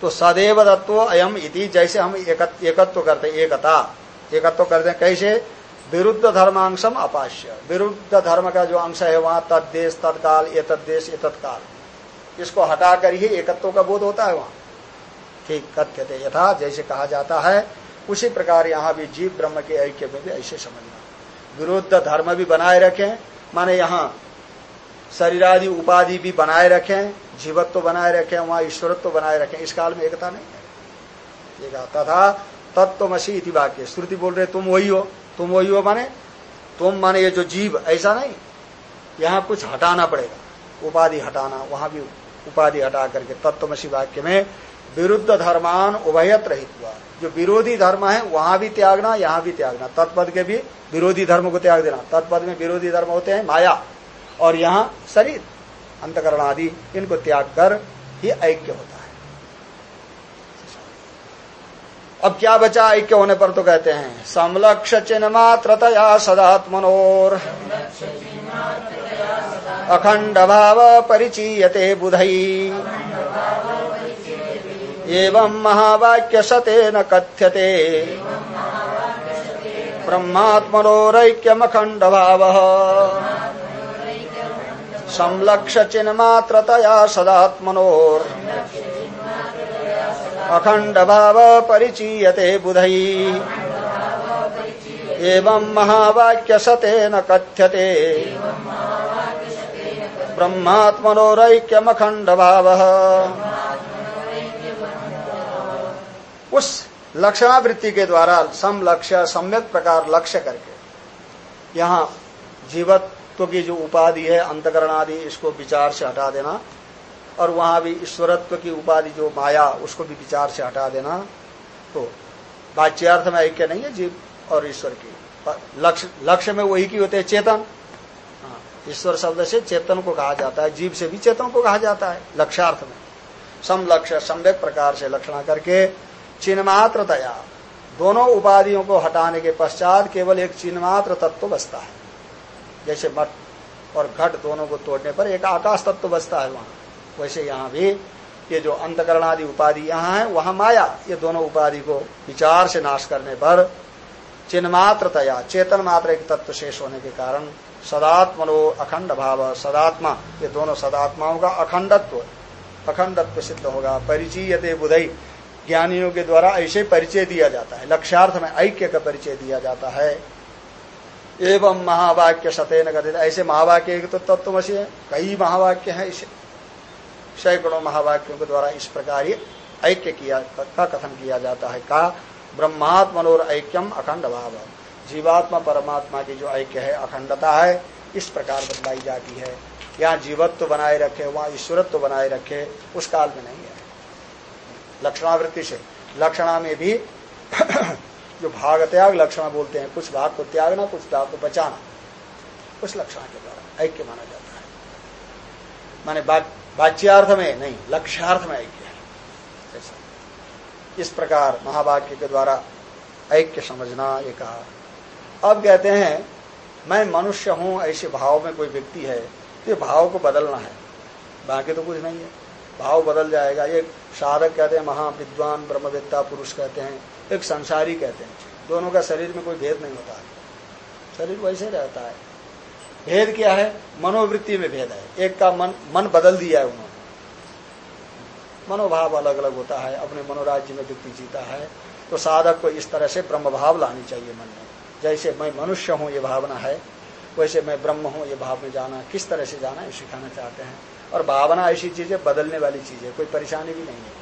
तो सदैव दत्व अयम इति, जैसे हम एकत्व करते एकता, एकत्व करते कैसे? विरुद्ध धर्मांशम अपाश्य। विरुद्ध धर्म का जो अंश है, वहाँ तद्देश तत्काल ये तद्देश ये तत्काल इसको हटाकर ही एकत्व का बोध होता है वहाँ। ठीक, कथ्य थे यथा, जैसे कहा जाता है, उसी प्रकार यहाँ भी जीव ब्रह्म के ऐक्य में भी ऐसे समझना। विरुद्ध धर्म भी बनाए रखें, माने यहाँ शरीरादि उपाधि भी बनाए रखें, जीवत्व तो बनाए रखें, वहाँ ईश्वरत्व तो बनाए रखें, इस काल में एकता नहीं है। तथा तत्वमसी इति वाक्य। श्रुति बोल रहे, तुम वही हो। तुम वही हो माने, तुम माने ये जो जीव, ऐसा नहीं। यहाँ कुछ हटाना पड़ेगा। उपाधि हटाना, वहाँ भी उपाधि हटा करके तत्वमसी वाक्य में विरुद्ध धर्मान उभयत रहित हुआ जो विरोधी धर्म है, वहाँ भी त्यागना, यहाँ भी त्यागना। तत्पद के भी विरोधी धर्म को त्याग देना। तत्पद में विरोधी धर्म होते हैं माया और यहाँ शरीर अंतकरण आदि इनको त्याग कर ही ऐक्य होता है। अब क्या बचा ऐक्य होने पर तो कहते हैं, समलक्ष चिन्ह मात्रतया सदात्मनोर। अखंड भाव परिचीयते बुधई एवं महावाक्य सते न कथ्यते। ब्रह्मात्मनोरैक्यमखंड भाव। संलक्ष्य चिन्ह मात्रतया सदात्मनोर। अखंड भाव परिचीयते बुधई एवं महावाक्य सते न कथ्यते। ब्रह्मात्मनोरैक्यमखंड भाव उस लक्षणावृत्ति के द्वारा सम लक्ष्य सम्यक प्रकार लक्ष्य करके, यहाँ जीवत्व की जो उपाधि है अंतकरण आदि इसको विचार से हटा देना और वहाँ भी ईश्वरत्व की उपाधि जो माया उसको भी विचार से हटा देना। तो बाच्यार्थ में ऐक्य नहीं है जीव और ईश्वर की। लक्ष्य लक्ष्य में वही की होते हैं चेतन। हाँ, ईश्वर शब्द से चेतन को कहा जाता है जीव से भी चेतन को कहा जाता है लक्ष्यार्थ में। सम लक्ष्य सम्यक प्रकार से लक्षणा करके चिन्मात्रतया दोनों उपाधियों को हटाने के पश्चात केवल एक चिन्मात्र तत्व बचता है। जैसे मठ और घट दोनों को तोड़ने पर एक आकाश तत्व बचता है वहाँ। वैसे यहाँ भी ये जो अंतकरण आदि उपाधि यहाँ है, वहाँ माया, ये दोनों उपाधि को विचार से नाश करने पर चिन्मात्रतया चेतन मात्र एक तत्व शेष होने के कारण सदात्मनो अखंड भाव, सदात्मा, ये दोनों सदात्माओं का अखंडत्व अखंडत्व सिद्ध होगा। परिचय बुधई ज्ञानियों के द्वारा ऐसे परिचय दिया जाता है। लक्ष्यार्थ में ऐक्य का परिचय दिया जाता है। एवं महावाक्य सतेन कथित, ऐसे महावाक्य तो तत्वमसी है, कई महावाक्य है इसे। सैकड़ों महावाक्यों के द्वारा इस प्रकार ऐक्य किया का कथन किया जाता है। का ब्रह्मात्मनोर ऐक्यम अखंड भाव जीवात्मा परमात्मा की जो ऐक्य है, अखंडता है, इस प्रकार बतलाई जाती है। यहाँ जीवत्व बनाए रखे, वहाँ ईश्वरत्व बनाए रखे, उस काल में नहीं है। लक्षणावृत्ति से, लक्षणा में भी जो भाग त्याग लक्षण बोलते हैं, कुछ भाग को त्यागना, कुछ भाग को बचाना, उस लक्षण के द्वारा ऐक्य माना जाता है। माने बाच्यार्थ में नहीं लक्ष्यार्थ में ऐक्य है। ऐसा। इस प्रकार महावाक्य के द्वारा ऐक्य समझना ये कहा। अब कहते हैं, मैं मनुष्य हूँ, ऐसे भाव में कोई व्यक्ति है तो भाव को बदलना है। बाकी तो कुछ नहीं है। भाव बदल जाएगा। एक साधक कहते हैं, महाविद्वान ब्रह्मविद्ता पुरुष कहते हैं, एक संसारी कहते हैं। दोनों का शरीर में कोई भेद नहीं होता। शरीर वैसे रहता है। भेद क्या है? मनोवृत्ति में भेद है। एक का मन मन बदल दिया है उन्होंने। मनोभाव अलग अलग होता है, अपने मनोराज्य में व्यक्ति जीता है। तो साधक को इस तरह से ब्रह्म भाव लानी चाहिए मन में। जैसे मैं मनुष्य हूँ, ये भावना है। वैसे मैं ब्रह्म हूँ, ये भाव में जाना, किस तरह से जाना है सिखाना चाहते हैं। और भावना ऐसी चीज़ है बदलने वाली चीज़ है कोई परेशानी भी नहीं है।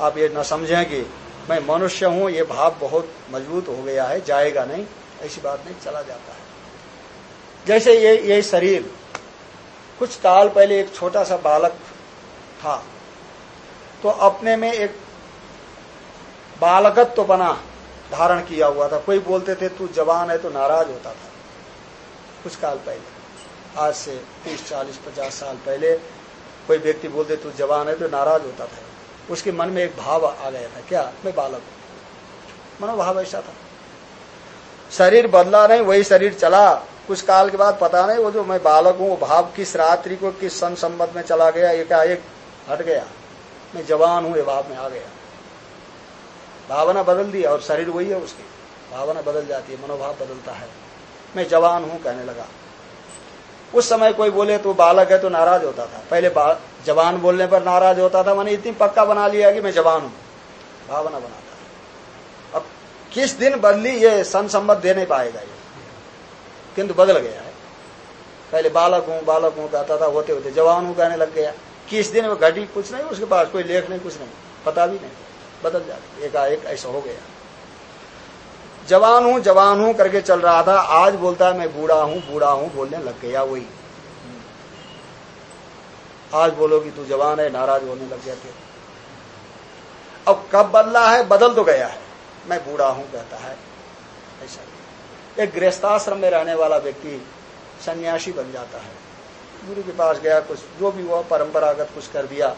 आप ये न समझें कि मैं मनुष्य हूँ, ये भाव बहुत मज़बूत हो गया है, जाएगा नहीं, ऐसी बात नहीं, चला जाता है। जैसे ये ये शरीर, कुछ काल पहले एक छोटा सा बालक था तो अपने में एक बालकत्व तो बना, धारण किया हुआ था। कोई बोलते थे, तू जवान है तो नाराज़ होता था। कुछ काल पहले, आज से तीस, चालीस, पचास साल पहले, कोई व्यक्ति बोलते, तू जवान है तो नाराज़ होता था। उसके मन में एक भाव आ गया था, क्या, मैं बालक हूँ? मनोभाव ऐसा था। शरीर बदला नहीं, वही शरीर चला। कुछ काल के बाद पता नहीं वो जो मैं बालक हूँ, वो भाव किस रात्रि को किस सन संबत में चला गया एक एक हट गया। मैं जवान हूँ, ये भाव में आ गया। भावना बदल दी और शरीर वही है उसकी। भावना बदल जाती है, मनोभाव बदलता है। मैं जवान हूँ, कहने लगा। उस समय कोई बोले तो बालक है तो नाराज़ होता था। पहले जवान बोलने पर नाराज़ होता था, मैंने इतनी पक्का बना लिया कि मैं जवान हूँ। भावना बनाता अब किस दिन बदली ये सन दे नहीं पाएगा ये। किंतु बदल गया है। पहले बालक हूँ बालक हूँ कहता था, होते होते जवान हूँ कहने लग गया। किस दिन वो घटी कुछ नहीं उसके पास कोई लेख नहीं, कुछ नहीं, पता भी नहीं। बदल जाती एकाएक ऐसा हो गया। जवान हूँ जवान हूँ करके चल रहा था, आज बोलता है, मैं बूढ़ा हूँ बूढ़ा हूँ, बोलने लग गया वही। आज बोलो कि तू जवान है, नाराज़ होने लग गया अब कब बदला है, बदल तो गया है। मैं बूढ़ा हूँ, कहता है, ऐसा। एक गृहस्थाश्रम में रहने वाला व्यक्ति सन्यासी बन जाता है। गुरु के पास गया, कुछ, जो भी हुआ, परंपरागत कुछ कर दिया।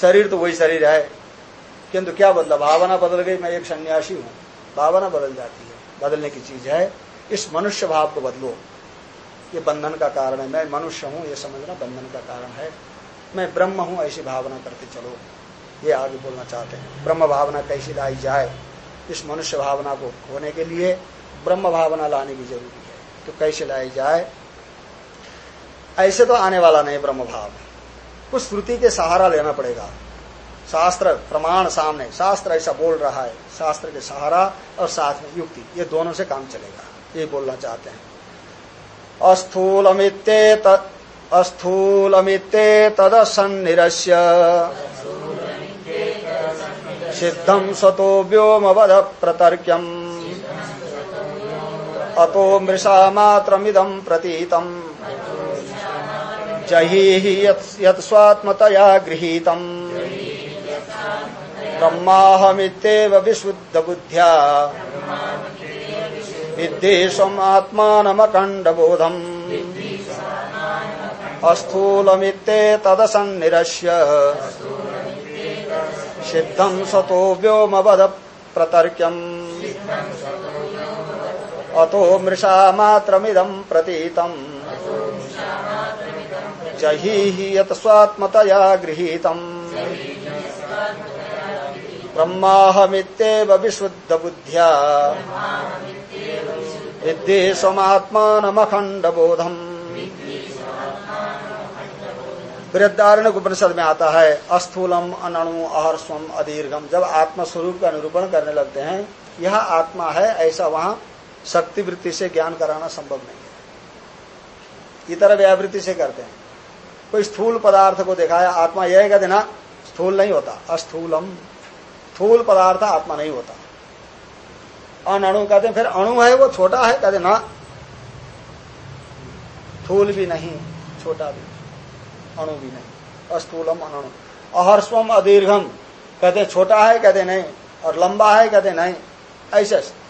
शरीर तो वही शरीर है, किंतु क्या बदला? भावना बदल गई, मैं एक सन्यासी हूँ। भावना बदल जाती है। बदलने की चीज़ है, इस मनुष्य भाव को बदलो। ये बंधन का कारण है। मैं मनुष्य हूँ, ये समझना बंधन का कारण है। मैं ब्रह्म हूँ, ऐसी भावना करते चलो। ये आगे बोलना चाहते हैं। ब्रह्म भावना कैसी लाई जाए? इस मनुष्य भावना को होने के लिए ब्रह्म भावना लाने की ज़रूरी है। तो कैसे लाई जाए? ऐसे तो आने वाला नहीं ब्रह्म भाव। कुछ श्रुति के सहारा लेना पड़ेगा। शास्त्र प्रमाण सामने। शास्त्र ऐसा बोल रहा है शास्त्र के सहारा और साथ में युक्ति। ये दोनों से काम चलेगा। ये बोलना चाहते हैं। अस्थूलमित्ते अस्थूलमित्ते तदसन्निरस्य। सिद्धम सतो व्योमवध प्रतर्क्यम अतो मृषा मात्रमिदम प्रतीतम जही यत्स्वात्मतया गृहीतम्। ब्रह्माहमित्येव विशुद्ध बुद्ध्या विद्येशम् आत्मानमखण्डबोधम् अस्थूलमित्ते तदसन्निरस्य। सिद्धं सतो व्योमवद प्रतर्क्यम् अतो मृषा मात्रमिदं प्रतीतम्। जहीहि यत् स्वात्मतया गृहीतम्। ब्रह्माहमित्येव विशुद्धबुद्ध्या। विद्धि स्वमात्मानमखण्डबोधम् वृद्धारण उपनिषद में आता है, अस्थूलम अनणु अहर्स्वम अदीर्घम। जब आत्मा स्वरूप का निरूपण करने लगते हैं, यह आत्मा है, ऐसा वहाँ शक्ति वृत्ति से ज्ञान कराना संभव नहीं है। इतर व्यावृत्ति से करते हैं। कोई स्थूल पदार्थ को दिखाया आत्मा यह कहते ना, स्थूल नहीं होता। अस्थूलम। स्थूल पदार्थ आत्मा नहीं होता। अणु कहते हैं, फिर अणु है वो छोटा है, कहते ना थूल भी नहीं, छोटा भी अणु भी नहीं। अस्थूलम अणु। अहर्स्वम अदीर्घम। कहते छोटा है, कहते नहीं, और लंबा है, कहते नहीं। ऐसे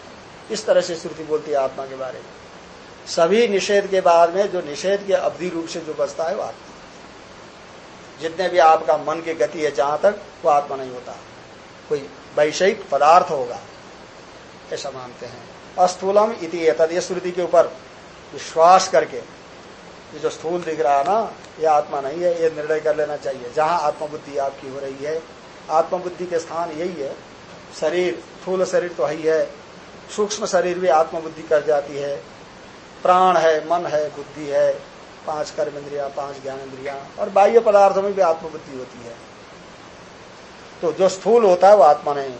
इस तरह से श्रुति बोलती है आत्मा के बारे में। सभी निषेध के बाद में जो निषेध के अवधि रूप से जो बचता है वो आत्मा। जितने भी आपका मन की गति है जहाँ तक, वो आत्मा नहीं होता। कोई वैषयिक पदार्थ होगा, ऐसा मानते हैं। अस्थूलम इति श्रुति के ऊपर विश्वास करके, ये जो स्थूल दिख रहा है ना, ये आत्मा नहीं है, ये निर्णय कर लेना चाहिए। जहाँ आत्मबुद्धि आपकी हो रही है, आत्मबुद्धि के स्थान यही है। शरीर, स्थूल शरीर तो ही है। सूक्ष्म शरीर भी आत्मबुद्धि कर जाती है। प्राण है, मन है, बुद्धि है, पाँच कर्म इंद्रिया पाँच ज्ञान इंद्रिया और बाह्य पदार्थों में भी आत्मबुद्धि होती है। तो जो स्थूल होता है वो आत्मा नहीं।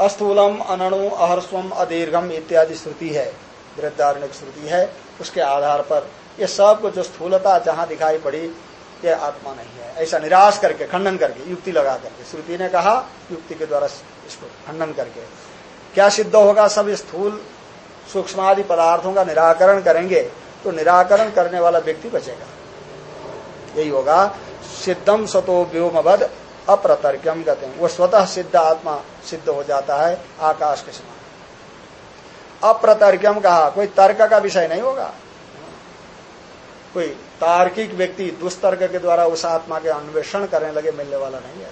अस्थूलम, अनणु, अहर्स्वम, अदीर्घम इत्यादि श्रुति है। वृद्धारण्य श्रुति है। उसके आधार पर ये सबको जो स्थूलता जहाँ दिखाई पड़ी, ये आत्मा नहीं है। ऐसा निराश करके, खंडन करके, युक्ति लगा करके, श्रुति ने कहा, युक्ति के द्वारा इसको खंडन करके। क्या सिद्ध होगा? सब स्थूल सूक्ष्म आदि पदार्थों का निराकरण करेंगे तो निराकरण करने वाला व्यक्ति बचेगा। यही होगा सिद्धम सतो व्योमबद अप्रतर्क्यम कहते हैं वो स्वतः सिद्ध आत्मा सिद्ध हो जाता है आकाश के समान। अप्रतर्क्यम कहा, कोई तर्क का विषय नहीं होगा। कोई तार्किक व्यक्ति दुष्तर्क के द्वारा उस आत्मा के अन्वेषण करने लगे, मिलने वाला नहीं है।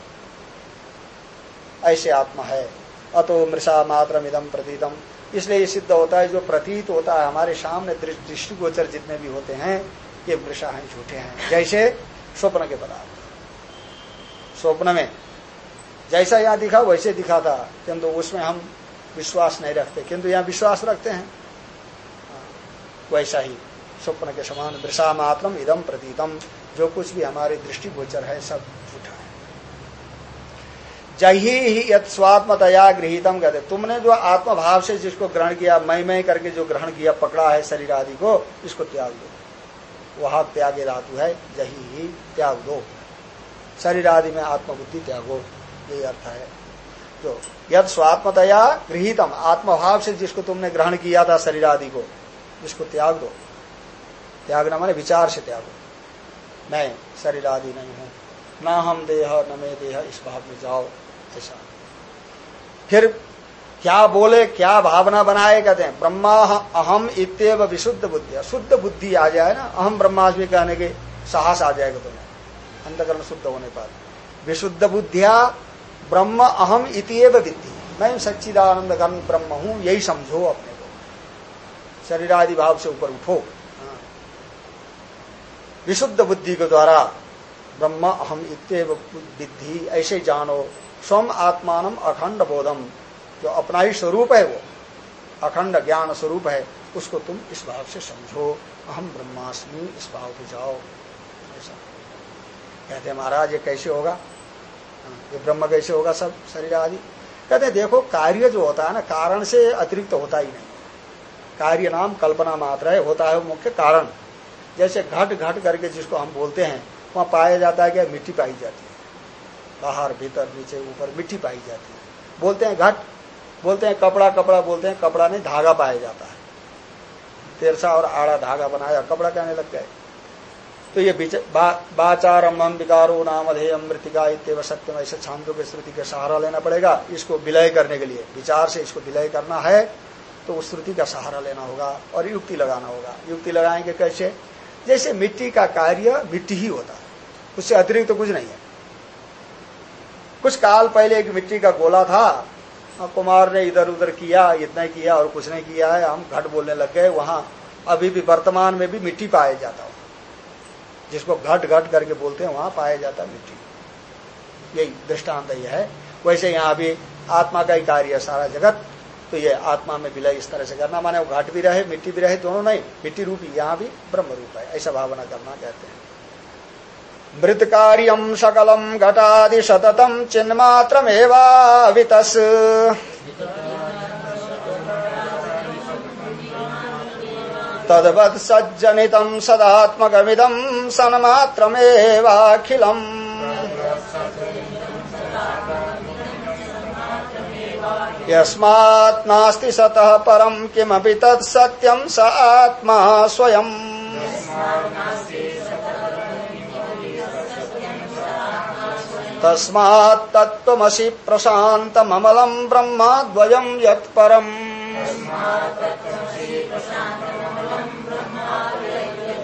ऐसे आत्मा है। अतो मृषा मात्र इदम प्रतीतम। इसलिए ये सिद्ध होता है, जो प्रतीत होता है, हमारे सामने दृष्टिगोचर जितने भी होते हैं, ये मृषा हैं, झूठे हैं। जैसे स्वप्न के पदार्थ। स्वप्न में, जैसा यहाँ दिखा, वैसे दिखा था। किंतु उसमें हम विश्वास नहीं रखते। किंतु यहाँ विश्वास रखते हैं। वैसा ही, स्वप्न के समान दृशा मात्रम इदम प्रतीतम। जो कुछ भी हमारे दृष्टिगोचर है, सब जही ही यद स्वात्मतया गृहितम कहते, तुमने जो आत्म भाव से जिसको ग्रहण किया मई मई करके जो ग्रहण किया, पकड़ा है शरीर आदि को, इसको त्याग दो। वहाँ त्यागे धातु है, जही ही त्याग दो। शरीर आदि में आत्मबुद्धि त्यागो, यही अर्थ है। जो यद स्वात्मतया गृहितम, आत्मभाव से जिसको तुमने ग्रहण किया था शरीर आदि को, इसको त्याग दो। त्यागना माने विचार से त्यागो। मैं शरीर आदि नहीं हूँ, न हम देह, न मैं देह, इस भाव में जाओ। ऐसा फिर क्या बोले, क्या भावना बनाए, कहते हैं ब्रह्मा अहम इतव विशुद्ध बुद्धि। शुद्ध बुद्धि आ जाए ना, अहम ब्रह्मास्मि कहने के साहस आ जाएगा तुम्हें। अंतकरण शुद्ध होने पर। विशुद्ध बुद्धिया ब्रह्म अहम इतव विद्धि। मैं सच्चिदानंद घन ब्रह्म हूँ, यही समझो अपने को। शरीर आदि भाव से ऊपर उठो। विशुद्ध बुद्धि के द्वारा ब्रह्म अहम इतव विद्धि ऐसे जानो। स्वम आत्मान अखंड बोधम। जो अपना ही स्वरूप है वो, अखंड ज्ञान स्वरूप है, उसको तुम इस भाव से समझो। अहम ब्रह्मास्मि, इस भाव पे जाओ। ऐसा। कहते महाराज, ये कैसे होगा? ये ब्रह्म कैसे होगा सब शरीर आदि? कहते देखो, कार्य जो होता है ना, कारण से अतिरिक्त तो होता ही नहीं। कार्य नाम कल्पना मात्र है, होता है मुख्य कारण। जैसे घट घट करके जिसको हम बोलते हैं, वहाँ पाया जाता है कि मिट्टी पाई जाती है। बाहर, भीतर, नीचे, ऊपर, मिट्टी पाई जाती है। बोलते हैं घट, बोलते हैं कपड़ा कपड़ा बोलते हैं, कपड़ा नहीं, धागा पाया जाता है। तेरसा और आड़ा धागा बनाया, कपड़ा कहने लग गए। तो ये बाचार अम विकारो नाम अधेयम मृतिका इतव सत्यम, ऐसे छांदों के श्रुति का सहारा लेना पड़ेगा इसको विलय करने के लिए। विचार से इसको विलय करना है तो उस श्रुति का सहारा लेना होगा और युक्ति लगाना होगा। युक्ति लगाएँगे कैसे? जैसे मिट्टी का कार्य मिट्टी ही होता है। उससे अतिरिक्त तो कुछ नहीं है। कुछ काल पहले एक मिट्टी का गोला था। कुमार ने इधर उधर किया, इतना किया और कुछ नहीं किया है। हम घट बोलने लग गए। वहाँ अभी भी वर्तमान में भी मिट्टी पाया जाता हो। जिसको घट घट करके बोलते हैं, वहाँ पाया जाता मिट्टी। यही दृष्टांत यह है। वैसे यहाँ भी आत्मा का ही कार्य है सारा जगत। तो ये आत्मा में विलय इस तरह से करना। माने वो घाट भी रहे, मिट्टी भी रहे, दोनों नहीं। मिट्टी रूपी, यहाँ भी ब्रह्म रूप है। ऐसा भावना करना कहते हैं। मृत कार्यम सकलम घटादि सततम चिन्मात्रमेवावितस तद्वत् सज्जनितम् सदात्मकमिदम् सन्मात्रमेवाखिलम् यस्मात् नास्ति सतः परम् किमपि तत्सत्यम् स आत्मा स्वयम्। तस्मात् तत्त्वमसि प्रशान्तममलम् ब्रह्माद्वयम् यत्परम्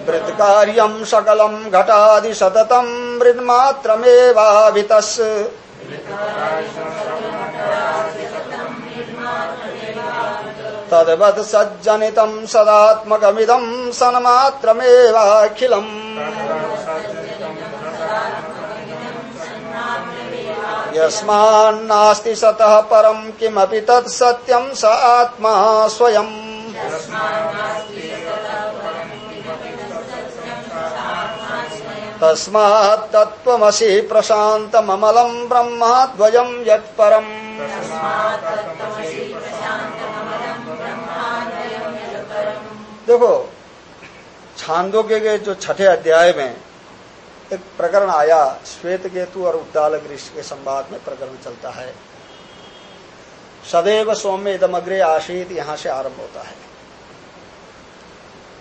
वृत्कार्यम् सकलम् घटादि सततम् मृन्मात्रमेवावितस्। तद्वत् सज्जनितम् सदात्मकमिदम् सन्मात्रमेवाखिलम्। यस्मान्नास्ति सतः परम् किमपि तत् सत्यम् स आत्मा स्वयम् तस्मात् तत्त्वमसि प्रशान्तममलम् ब्रह्माद्वयम् यत्परम्। देखो, छांदोग्य के जो छठे अध्याय में एक प्रकरण आया, श्वेत केतु और उद्दालक ऋषि के संवाद में प्रकरण चलता है। सदैव सौम्य इदमग्रे आशीत यहाँ से आरंभ होता है।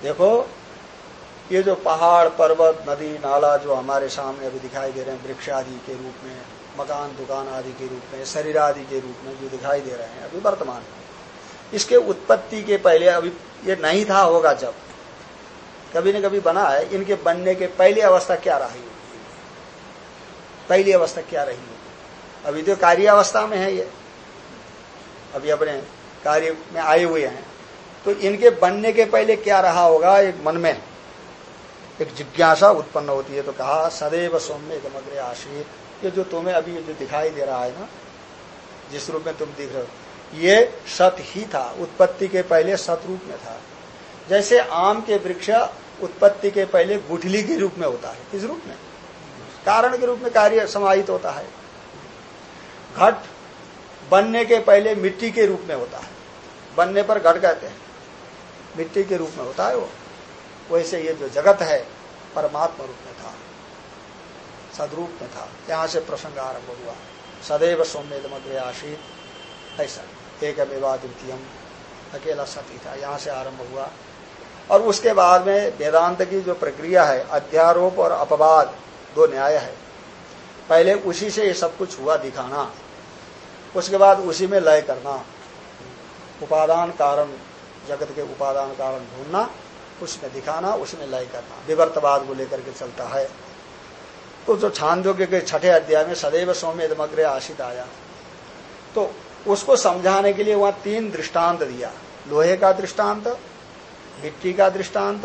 देखो, ये जो पहाड़, पर्वत, नदी, नाला जो हमारे सामने अभी दिखाई दे रहे हैं, वृक्ष आदि के रूप में, मकान, दुकान आदि के रूप में, शरीर आदि के रूप में जो दिखाई दे रहे हैं, अभी वर्तमान। में इसके उत्पत्ति के पहले अभी ये नहीं था होगा जब। कभी न कभी बना है, इनके बनने के पहली अवस्था क्या रही? होगी पहली अवस्था क्या रही? होगी अभी तो कार्य अवस्था में है ये। अभी अपने कार्य में आए हुए हैं। तो इनके बनने के पहले क्या रहा होगा? एक मन में एक जिज्ञासा उत्पन्न होती है। तो कहा, सदैव सौम्य समग्र आशीत ये जो तुम्हें अभी जो दिखाई दे रहा है ना, जिस रूप में तुम दिख रहे हो, ये सत ही था। उत्पत्ति के पहले सत रूप में था। जैसे आम के वृक्ष उत्पत्ति के पहले गुठली के रूप में होता है। किस रूप में? कारण के रूप में कार्य समाहित होता है। घट बनने के पहले मिट्टी के रूप में होता है। बनने पर घट कहते हैं। मिट्टी के रूप में होता है वो। वैसे ये जो जगत है, परमात्मा रूप में था। सदरूप में था। यहाँ से प्रसंग आरंभ हुआ। सदैव सौम्यदमग्रे आशीत ऐसा। एक अमेवा द्वितीयम। अकेला सती था। यहाँ से आरंभ हुआ। और उसके बाद में वेदांत की जो प्रक्रिया है, अध्यारोप और अपवाद, दो न्याय है। पहले उसी से ये सब कुछ हुआ दिखाना, उसके बाद उसी में लय करना, उपादान कारण, जगत के उपादान कारण ढूंढना, उसमें दिखाना, उसमें लय करना, विवर्तवाद को लेकर के चलता है। तो जो छांदोग्य के छठे अध्याय में सदैव सौम्य दमग्र आशित आया। तो उसको समझाने के लिए वहाँ तीन दृष्टांत दिया। लोहे का दृष्टांत मिट्टी का दृष्टांत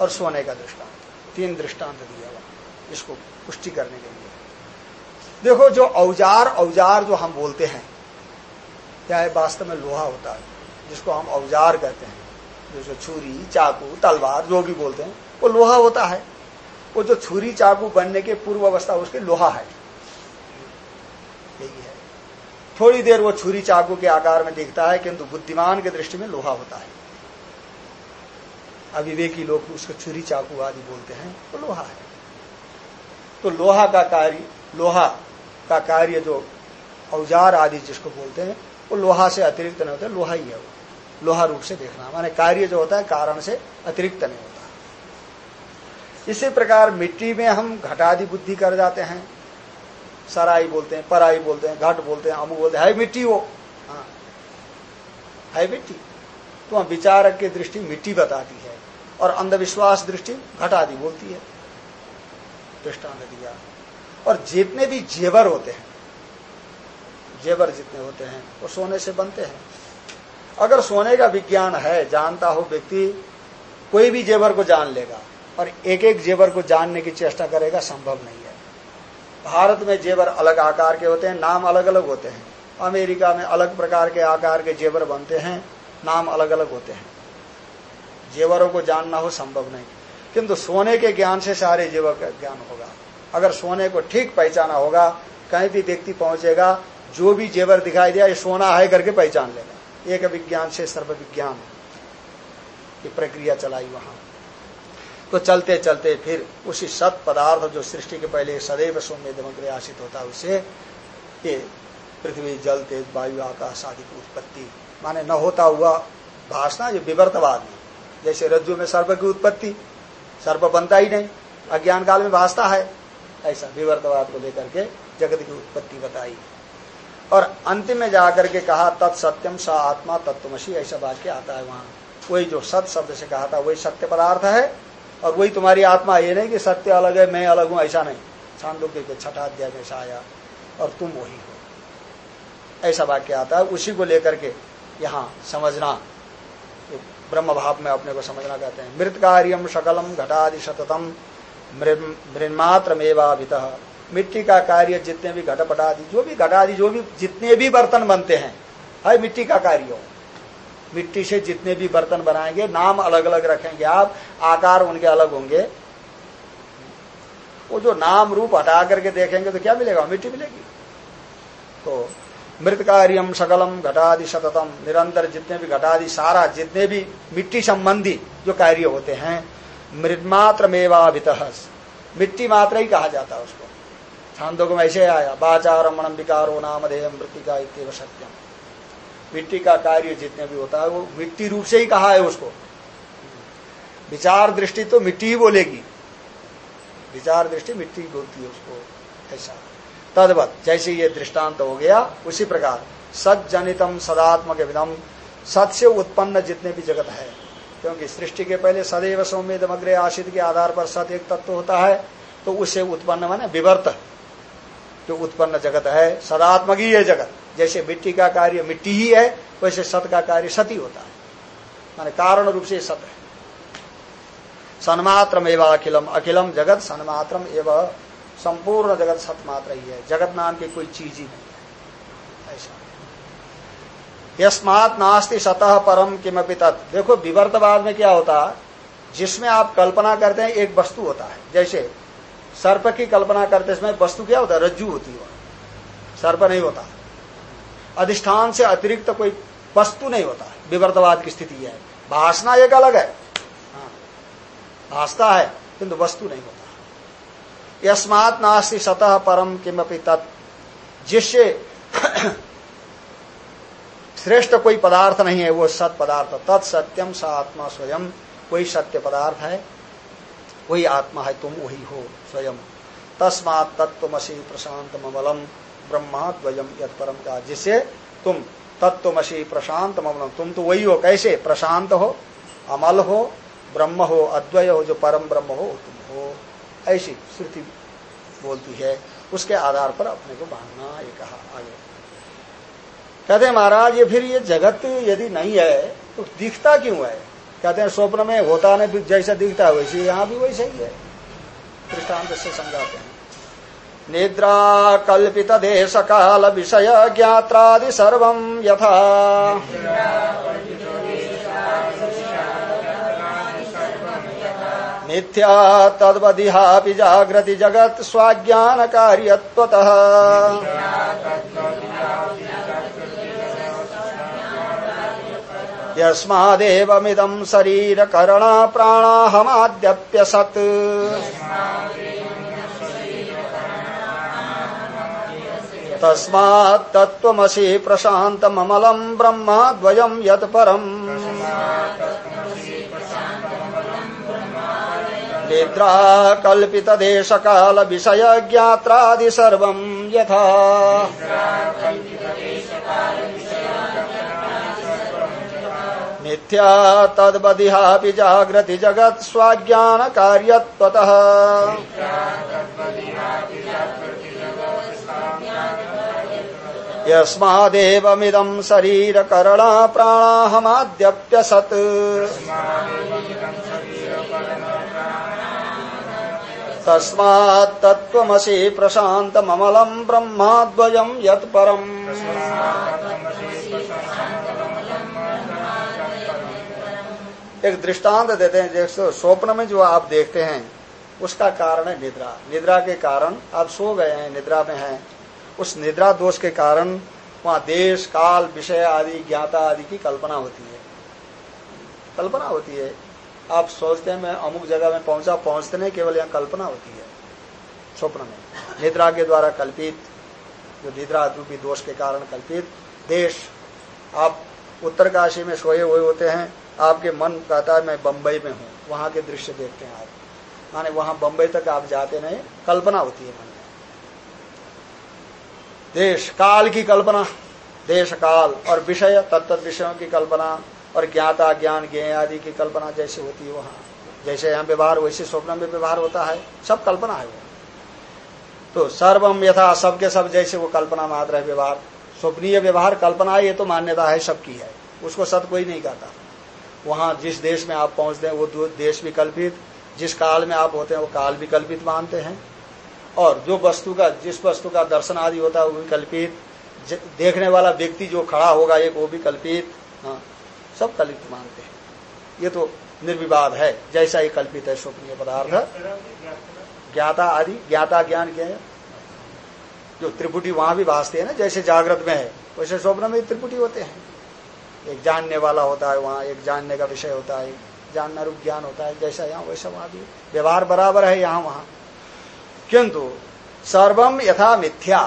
और सोने का दृष्टांत। तीन दृष्टांत दिया वहाँ इसको पुष्टि करने के लिए। देखो, जो औज़ार औज़ार जो हम बोलते हैं, क्या है वास्तव में लोहा होता है? जिसको हम औज़ार कहते हैं। जैसे छुरी, चाकू, तलवार, जो भी बोलते हैं, वो लोहा होता है। वो जो छुरी, चाकू बनने के पूर्व अवस्था उसके लोहा है। यही है। थोड़ी देर वो छुरी, चाकू के आकार में दिखता है, किंतु बुद्धिमान के दृष्टि में लोहा होता है। अविवेकी लोग उसको छुरी चाकू आदि बोलते हैं वो तो लोहा है। तो लोहा का कार्य, लोहा का कार्य जो औज़ार आदि जिसको बोलते हैं, वो लोहा से अतिरिक्त नहीं होता, लोहा ही है वो। लोहा रूप से देखना, माने कार्य जो होता है, कारण से अतिरिक्त नहीं होता। इसी प्रकार मिट्टी में हम घटादि बुद्धि कर जाते हैं। सराई बोलते हैं, पराई बोलते हैं, घट बोलते हैं अमु बोलते हैं, है मिट्टी वो? हाँ। है मिट्टी। तो हम विचारक की दृष्टि मिट्टी बताती है। और अंधविश्वास दृष्टि घटादि बोलती है। दृष्टांत दिया। और जितने भी जेवर होते हैं, जेवर जितने होते हैं, वो सोने से बनते हैं। अगर सोने का विज्ञान है, जानता हो व्यक्ति, कोई भी जेवर को जान लेगा और एक एक जेवर को जानने की चेष्टा करेगा, संभव नहीं है। भारत में जेवर अलग आकार के होते हैं, नाम अलग अलग होते हैं। अमेरिका में अलग प्रकार के आकार के जेवर बनते हैं, नाम अलग अलग होते हैं। जेवरों को जानना हो संभव नहीं। किंतु सोने के ज्ञान से सारे जेवर का ज्ञान होगा। अगर सोने को ठीक पहचाना होगा, कहीं भी व्यक्ति पहुंचेगा, जो भी जेवर दिखाई दिया, ये सोना है करके पहचान लेगा। एक विज्ञान से सर्व विज्ञान की प्रक्रिया चलाई वहाँ। तो चलते चलते फिर उसी सत पदार्थ जो सृष्टि के पहले सदैव सौम्य दमग्र आशित होता है, उसे ये पृथ्वी, जल, तेज, वायु, आकाश आदि की उत्पत्ति, माने न होता हुआ भाषणा ये विवर्तवाद में जैसे रज्जु में सर्प की उत्पत्ति, सर्प बनता ही नहीं, अज्ञान काल में भाषता है, ऐसा विवर्तवाद को लेकर के जगत की उत्पत्ति बताई। और अंतिम में जाकर के कहा तत्सत्यम स आत्मा तत्वमसी, ऐसा वाक्य आता है वहाँ। वही जो सत शब्द से कहा था, वही सत्य पदार्थ है, और वही तुम्हारी आत्मा, ये नहीं कि सत्य अलग है, मैं अलग हूँ, ऐसा नहीं। छांदोग्य के छठा अध्याय में आया और तुम वही हो। ऐसा वाक्य आता है, उसी को लेकर के यहाँ समझना ब्रह्म भाव में अपने को समझना कहते हैं। मृत कार्यम सकलम घटादि सततम मृन्मात्र मेवाभित मिट्टी का कार्य जितने भी घटपटादि, जो भी घटादि, जो भी, जितने भी बर्तन बनते हैं है मिट्टी का कार्य हो। मिट्टी से जितने भी बर्तन बनाएँगे, नाम अलग अलग रखेंगे आप, आकार उनके अलग होंगे। वो जो नाम रूप हटा करके देखेंगे तो क्या मिलेगा? मिट्टी मिलेगी। तो मृत कार्यम सकलम घटादि सततम निरंतर जितने भी घटादि सारा, जितने भी मिट्टी संबंधी जो कार्य होते हैं मृदमात्र मेवाभित मिट्टी मात्र ही कहा जाता है उसको। छांदों को ऐसे आया बाचारमणम विकारो नामधेय मृतिका इतव सत्यम मिट्टी का कार्य जितने भी होता है, वो मिट्टी रूप से ही कहा है उसको। विचार दृष्टि तो मिट्टी ही बोलेगी। विचार दृष्टि मिट्टी बोलती है उसको, ऐसा। तदवत जैसे ये दृष्टांत हो गया, उसी प्रकार सत जनितम सदात्मक विदम सत से उत्पन्न जितने भी जगत है, क्योंकि सृष्टि के पहले सदैव सौम्य दमग्रे आशित के आधार पर सत एक तत्व होता है तो उससे उत्पन्न माने विवर्त। जो उत्पन्न जगत है, सदात्मक ही है जगत। जैसे मिट्टी का कार्य मिट्टी ही है, वैसे सत का कार्य सती होता है। माने कारण रूप से सत है। सन्मात्रम एवं अखिलम। अखिलम जगत सन्मात्रम एवं संपूर्ण जगत सतमात्र ही है। जगत नाम की कोई चीज़ ही नहीं है। ऐसा। यस्मात नास्ति सतह परम किमपि तत्। देखो विवर्तवाद में क्या होता जिसमें आप कल्पना करते हैं एक वस्तु होता है। जैसे सर्प की कल्पना करते समय वस्तु क्या होता है? रज्जू होती है। सर्प नहीं होता। अधिष्ठान से अतिरिक्त तो कोई वस्तु नहीं होता। विवर्तवाद की स्थिति है। भाषणा एक अलग है। हाँ, भाषता है किंतु वस्तु नहीं होता। यस्मात नास्ति सतह परम किमपि तत्। जिससे <coughs> श्रेष्ठ कोई पदार्थ नहीं है, वो सत पदार्थ। तत्सत्यम स आत्मा स्वयं। कोई सत्य पदार्थ है, वही आत्मा है, तुम वही हो स्वयं। तस्मात तत्वमसी प्रशांत ममलम ब्रह्मा द्वयम यद परम का। जिसे तुम तत्वमसी प्रशांत ममलम तुम तो वही हो, कैसे? प्रशांत हो, अमल हो, ब्रह्म हो, अद्वय हो, जो परम ब्रह्म हो, तुम हो। ऐसी श्रुति बोलती है, उसके आधार पर अपने को बांधना, ये कहा आगे। कहते हैं, महाराज, ये फिर ये जगत यदि नहीं है तो दिखता क्यों है? कहते हैं, स्वप्न में होता नहीं जैसा दिखता है, वैसे यहाँ भी वैसे ही है। दृष्टांत से समझाते हैं। निद्रा कल्पित देश काल विषय ज्ञात्रादि सर्व यथा। मिथ्या तद्वदिहापि जागृति जगत् स्वाज्ञानकार्यत्वतः। यस्मादेवमिदम् शरीरकरणा प्राणाहमाद्यप्यसत् तस्मात्तत्त्वमसि प्रशान्तमलम् ब्रह्माद्वयम् यत् परम्। निद्रा कल्पितदेशकालविषयज्ञात्रादि सर्वं यथा। मिथ्या तद्वदिहापि जागृति जगत् स्वाज्ञान कार्यत्वतः यस्मादेवमिदम् शरीरकरणा प्राणाहमाद्यप्यसत् तस्मात् तत्त्वमसि प्रशान्तममलम् ब्रह्माद्वयम् यत्परम् एक दृष्टांत देते हैं, जैसे स्वप्न में जो आप देखते हैं, उसका कारण है निद्रा। निद्रा के कारण आप सो गए हैं, निद्रा में हैं। उस निद्रा दोष के कारण वहाँ देश, काल, विषय आदि, ज्ञाता आदि की कल्पना होती है। कल्पना होती है। आप सोचते हैं, मैं अमुक जगह में पहुँचा, पहुँचते नहीं, केवल यहाँ कल्पना होती है, स्वप्न में। निद्रा के द्वारा कल्पित, जो निद्रा रूपी दोष के कारण कल्पित, देश। आप उत्तरकाशी में सोए हुए होते हैं, आपके मन कहता है, मैं बंबई में हूँ। वहाँ के दृश्य देखते हैं आप। माने वहाँ बंबई तक आप जाते नहीं, कल्पना होती है मन में। देश, काल की कल्पना। देश, काल और विषय तत्त विषयों की कल्पना। और ज्ञाता, ज्ञान ज्ञ आदि की कल्पना जैसे होती है वहाँ। जैसे यहाँ व्यवहार, वैसे स्वप्न में व्यवहार होता है। सब कल्पना है। वो तो सर्वम यथा सबके सब जैसे वो कल्पना मात्र है व्यवहार। स्वप्नीय व्यवहार कल्पना ये तो मान्यता है, सबकी है। उसको सत कोई नहीं कहता। वहाँ जिस देश में आप पहुँचते हैं, वो देश भी कल्पित जिस काल में आप होते हैं, वो काल भी कल्पित मानते हैं। और जो वस्तु का, जिस वस्तु का दर्शन आदि होता है, वो भी कल्पित देखने वाला व्यक्ति जो खड़ा होगा, एक वो भी कल्पित हाँ। सब कल्पित मानते हैं। ये तो निर्विवाद है, जैसा ही कल्पित है स्वप्नीय पदार्थ। ज्ञाता आदि, ज्ञाता ज्ञान क्या है? जो त्रिपुटी वहाँ भी भाजते हैं ना, जैसे जागृत में है, वैसे स्वप्न में त्रिपुटी होते हैं। एक जानने वाला होता है वहाँ, एक जानने का विषय होता है, जानना रूप ज्ञान होता है, जैसा यहाँ, वैसा वहाँ भी। व्यवहार बराबर है यहाँ, वहाँ। किंतु सर्वम यथा मिथ्या,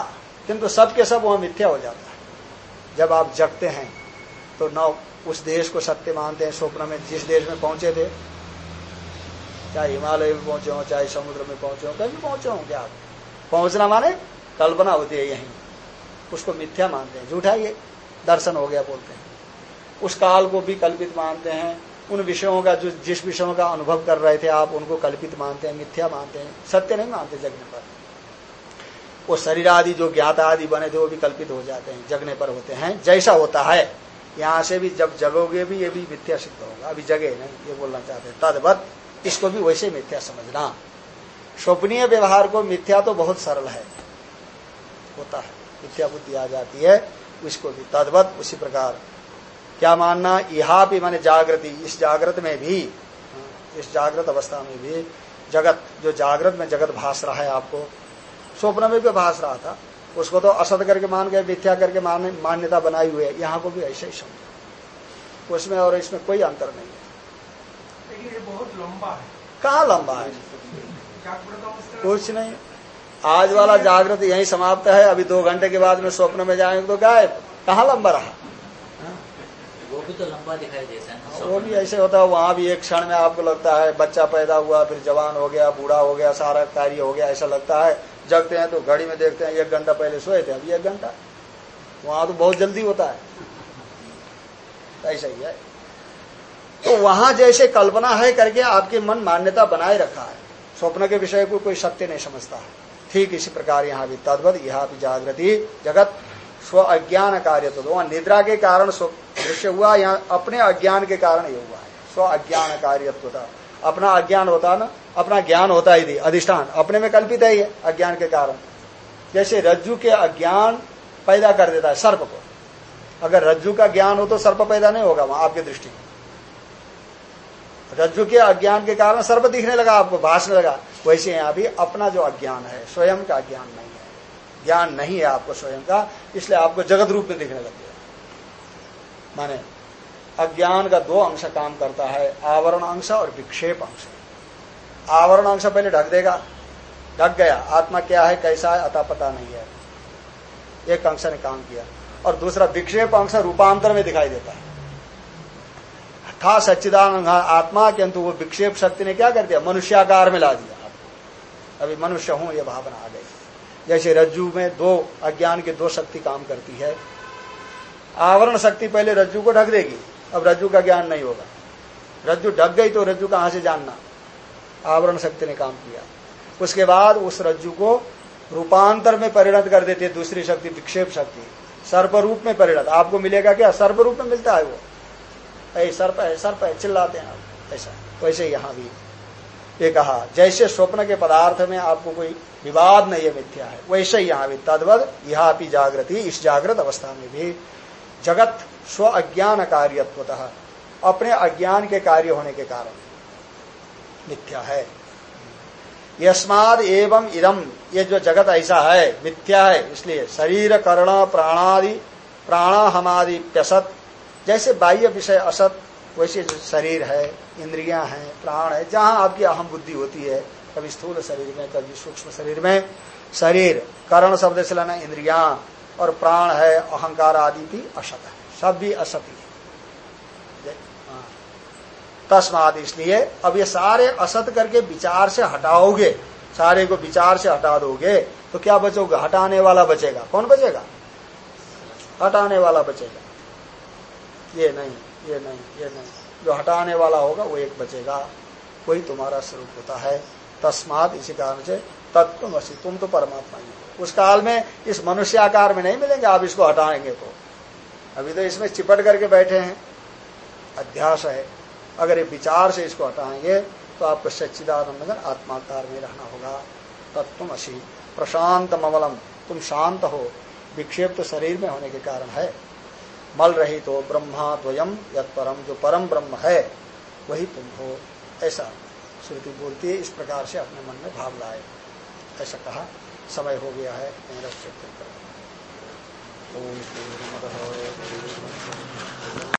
किंतु सब के सब वहाँ मिथ्या हो जाता है। जब आप जगते हैं तो न उस देश को सत्य मानते हैं, स्वप्न में, जिस देश में पहुँचे थे, चाहे हिमालय में पहुँचे हो, चाहे समुद्र में पहुँचे हो कभी पहुँचे होंगे आप पहुँचना माने कल्पना होती है यही। उसको मिथ्या मानते हैं। झूठा ये दर्शन हो गया बोलते हैं। उस काल को भी कल्पित मानते हैं। उन विषयों का जो, जिस विषयों का अनुभव कर रहे थे आप, उनको कल्पित मानते हैं, मिथ्या मानते हैं। सत्य नहीं मानते जगने पर। वो शरीर आदि जो ज्ञाता आदि बने थे, वो भी कल्पित हो जाते हैं, जगने पर होते हैं। जैसा होता है। यहाँ से भी जब जगोगे भी ये भी मिथ्या सिद्ध होगा। अभी जगे नहीं, ये बोलना चाहते तदवत, इसको भी वैसे मिथ्या समझना। स्वप्नीय व्यवहार को मिथ्या तो बहुत सरल है। होता है। मिथ्या बुद्धि आ जाती है उसको भी। तदवत, उसी प्रकार। क्या मानना? यहा भी माने जागृति। इस जागृत में भी, इस जागृत अवस्था में भी जगत, जो जागृत में जगत भास रहा है आपको। स्वप्न में भी भास रहा था। उसको तो असत करके मान गए मिथ्या करके मान्यता बनाई हुई है। यहाँ को भी ऐसे ही समझो उसमें और इसमें कोई अंतर नहीं है। लेकिन ये बहुत लंबा है। कहा लंबा है? कुछ नहीं। आज वाला जागृत यही समाप्त है। अभी दो घंटे के बाद में स्वप्न में जाएँगे तो गायब। कहा लंबा रहा? वो भी तो लंबा दिखाई देता है वो भी ऐसे होता है वहाँ भी एक क्षण में आपको लगता है बच्चा पैदा हुआ फिर जवान हो गया बूढ़ा हो गया सारा कार्य हो गया ऐसा लगता है। जगते हैं तो घड़ी में देखते हैं, एक घंटा पहले सोए थे अभी एक घंटा। वहाँ तो बहुत जल्दी होता है। ऐसा ही है। तो वहाँ जैसे कल्पना है करके आपके मन मान्यता बनाए रखा है। स्वप्न के विषय को कोई सत्य नहीं समझता। है ठीक इसी प्रकार यहाँ भी तद्वत, यहाँ भी जागृति जगत, स्व अज्ञान कार्य तो वहाँ निद्रा के कारण दृश्य हुआ, यहाँ अपने अज्ञान के कारण ये हुआ है। स्व अज्ञान कार्य अपना अज्ञान होता ना अपना ज्ञान होता ही अधिष्ठान। अपने में कल्पित है अज्ञान के कारण। जैसे रज्जु के अज्ञान पैदा कर देता है सर्प को। अगर रज्जु का ज्ञान हो तो सर्प पैदा नहीं होगा वहाँ, आपकी दृष्टि में। रज्जु के अज्ञान के कारण सर्प दिखने लगा, आपको भाषने लगा। वैसे यहाँ भी अपना जो अज्ञान है, स्वयं का ज्ञान नहीं है। ज्ञान नहीं है आपको स्वयं का, इसलिए आपको जगत रूप में दिखने लग गया। माने, अज्ञान का दो अंश काम करता है, आवरण अंश और विक्षेप अंश। आवरण अंश पहले ढक देगा। ढक गया। आत्मा क्या है, कैसा है, अता पता नहीं है। एक अंश ने काम किया। और दूसरा, विक्षेप अंश रूपांतर में दिखाई देता है। था सच्चिदानंद आत्मा, किंतु वो विक्षेप शक्ति ने क्या कर दिया? मनुष्याकार में ला दिया। अभी मनुष्य हूँ, ये भावना आ गई। जैसे रज्जु में दो अज्ञान की दो शक्ति काम करती है। आवरण शक्ति पहले रज्जु को ढक देगी। अब रज्जु का ज्ञान नहीं होगा। रज्जु ढक गई तो रज्जु कहाँ से जानना? आवरण शक्ति ने काम किया। उसके बाद उस रज्जु को रूपांतर में परिणत कर देती है दूसरी शक्ति, विक्षेप शक्ति। सर्प रूप में परिणत। आपको मिलेगा क्या? सर्प रूप में मिलता है वो। ऐ सर्प है सर्प है, चिल्लाते हैं आप। ऐसा। वैसे यहाँ भी। ये कहा, जैसे स्वप्न के पदार्थ में आपको कोई विवाद नहीं है, मिथ्या है, वैसे यहाँ भी। तद्वत यहाँ भी जागृति, इस जागृत अवस्था में भी। जगत स्व अज्ञान कार्यत्वतः, अपने अज्ञान के कार्य होने के कारण। मिथ्या है यस्माद एवं इदम, ये जो जगत ऐसा है, मिथ्या है, इसलिए शरीर, कर्ण, प्राणादि प्राणा हमादि प्यसत जैसे बाह्य विषय असत, वैसे जो शरीर है, इंद्रियाँ हैं, प्राण है, जहाँ आपकी अहम बुद्धि होती है, कभी स्थूल शरीर में, कभी सूक्ष्म शरीर में, शरीर, कर्ण शब्द से लेना इंद्रिया, और प्राण है, अहंकार आदि भी असत है, सब भी असत ही। तस्माद इसलिए अब ये सारे असत करके विचार से हटाओगे, सारे को विचार से हटा दोगे तो क्या बचोगे? हटाने वाला बचेगा। कौन बचेगा? हटाने वाला बचेगा। ये नहीं ये नहीं ये नहीं। जो हटाने वाला होगा, वो एक बचेगा। वही तुम्हारा स्वरूप होता है। तस्मात इसी कारण से तत्व तुम तो परमात्मा ही उस काल में इस मनुष्य आकार में नहीं मिलेंगे, आप इसको हटाएँगे तो। अभी तो इसमें चिपट करके बैठे हैं। अध्यास है। अगर ये विचार से इसको हटाएँगे तो आपको सच्चिदानंद आत्माकार में रहना होगा। तत्व असी प्रशांत ममलम तुम शांत हो। विक्षेप तो शरीर में होने के कारण है। मल रही तो ब्रह्मा द्वयम यद परम जो परम ब्रह्म है, वही तुम हो। ऐसा श्रुति बोलती है, इस प्रकार से अपने मन में भाव लाए। ऐसा कहा। समय हो गया है। ओम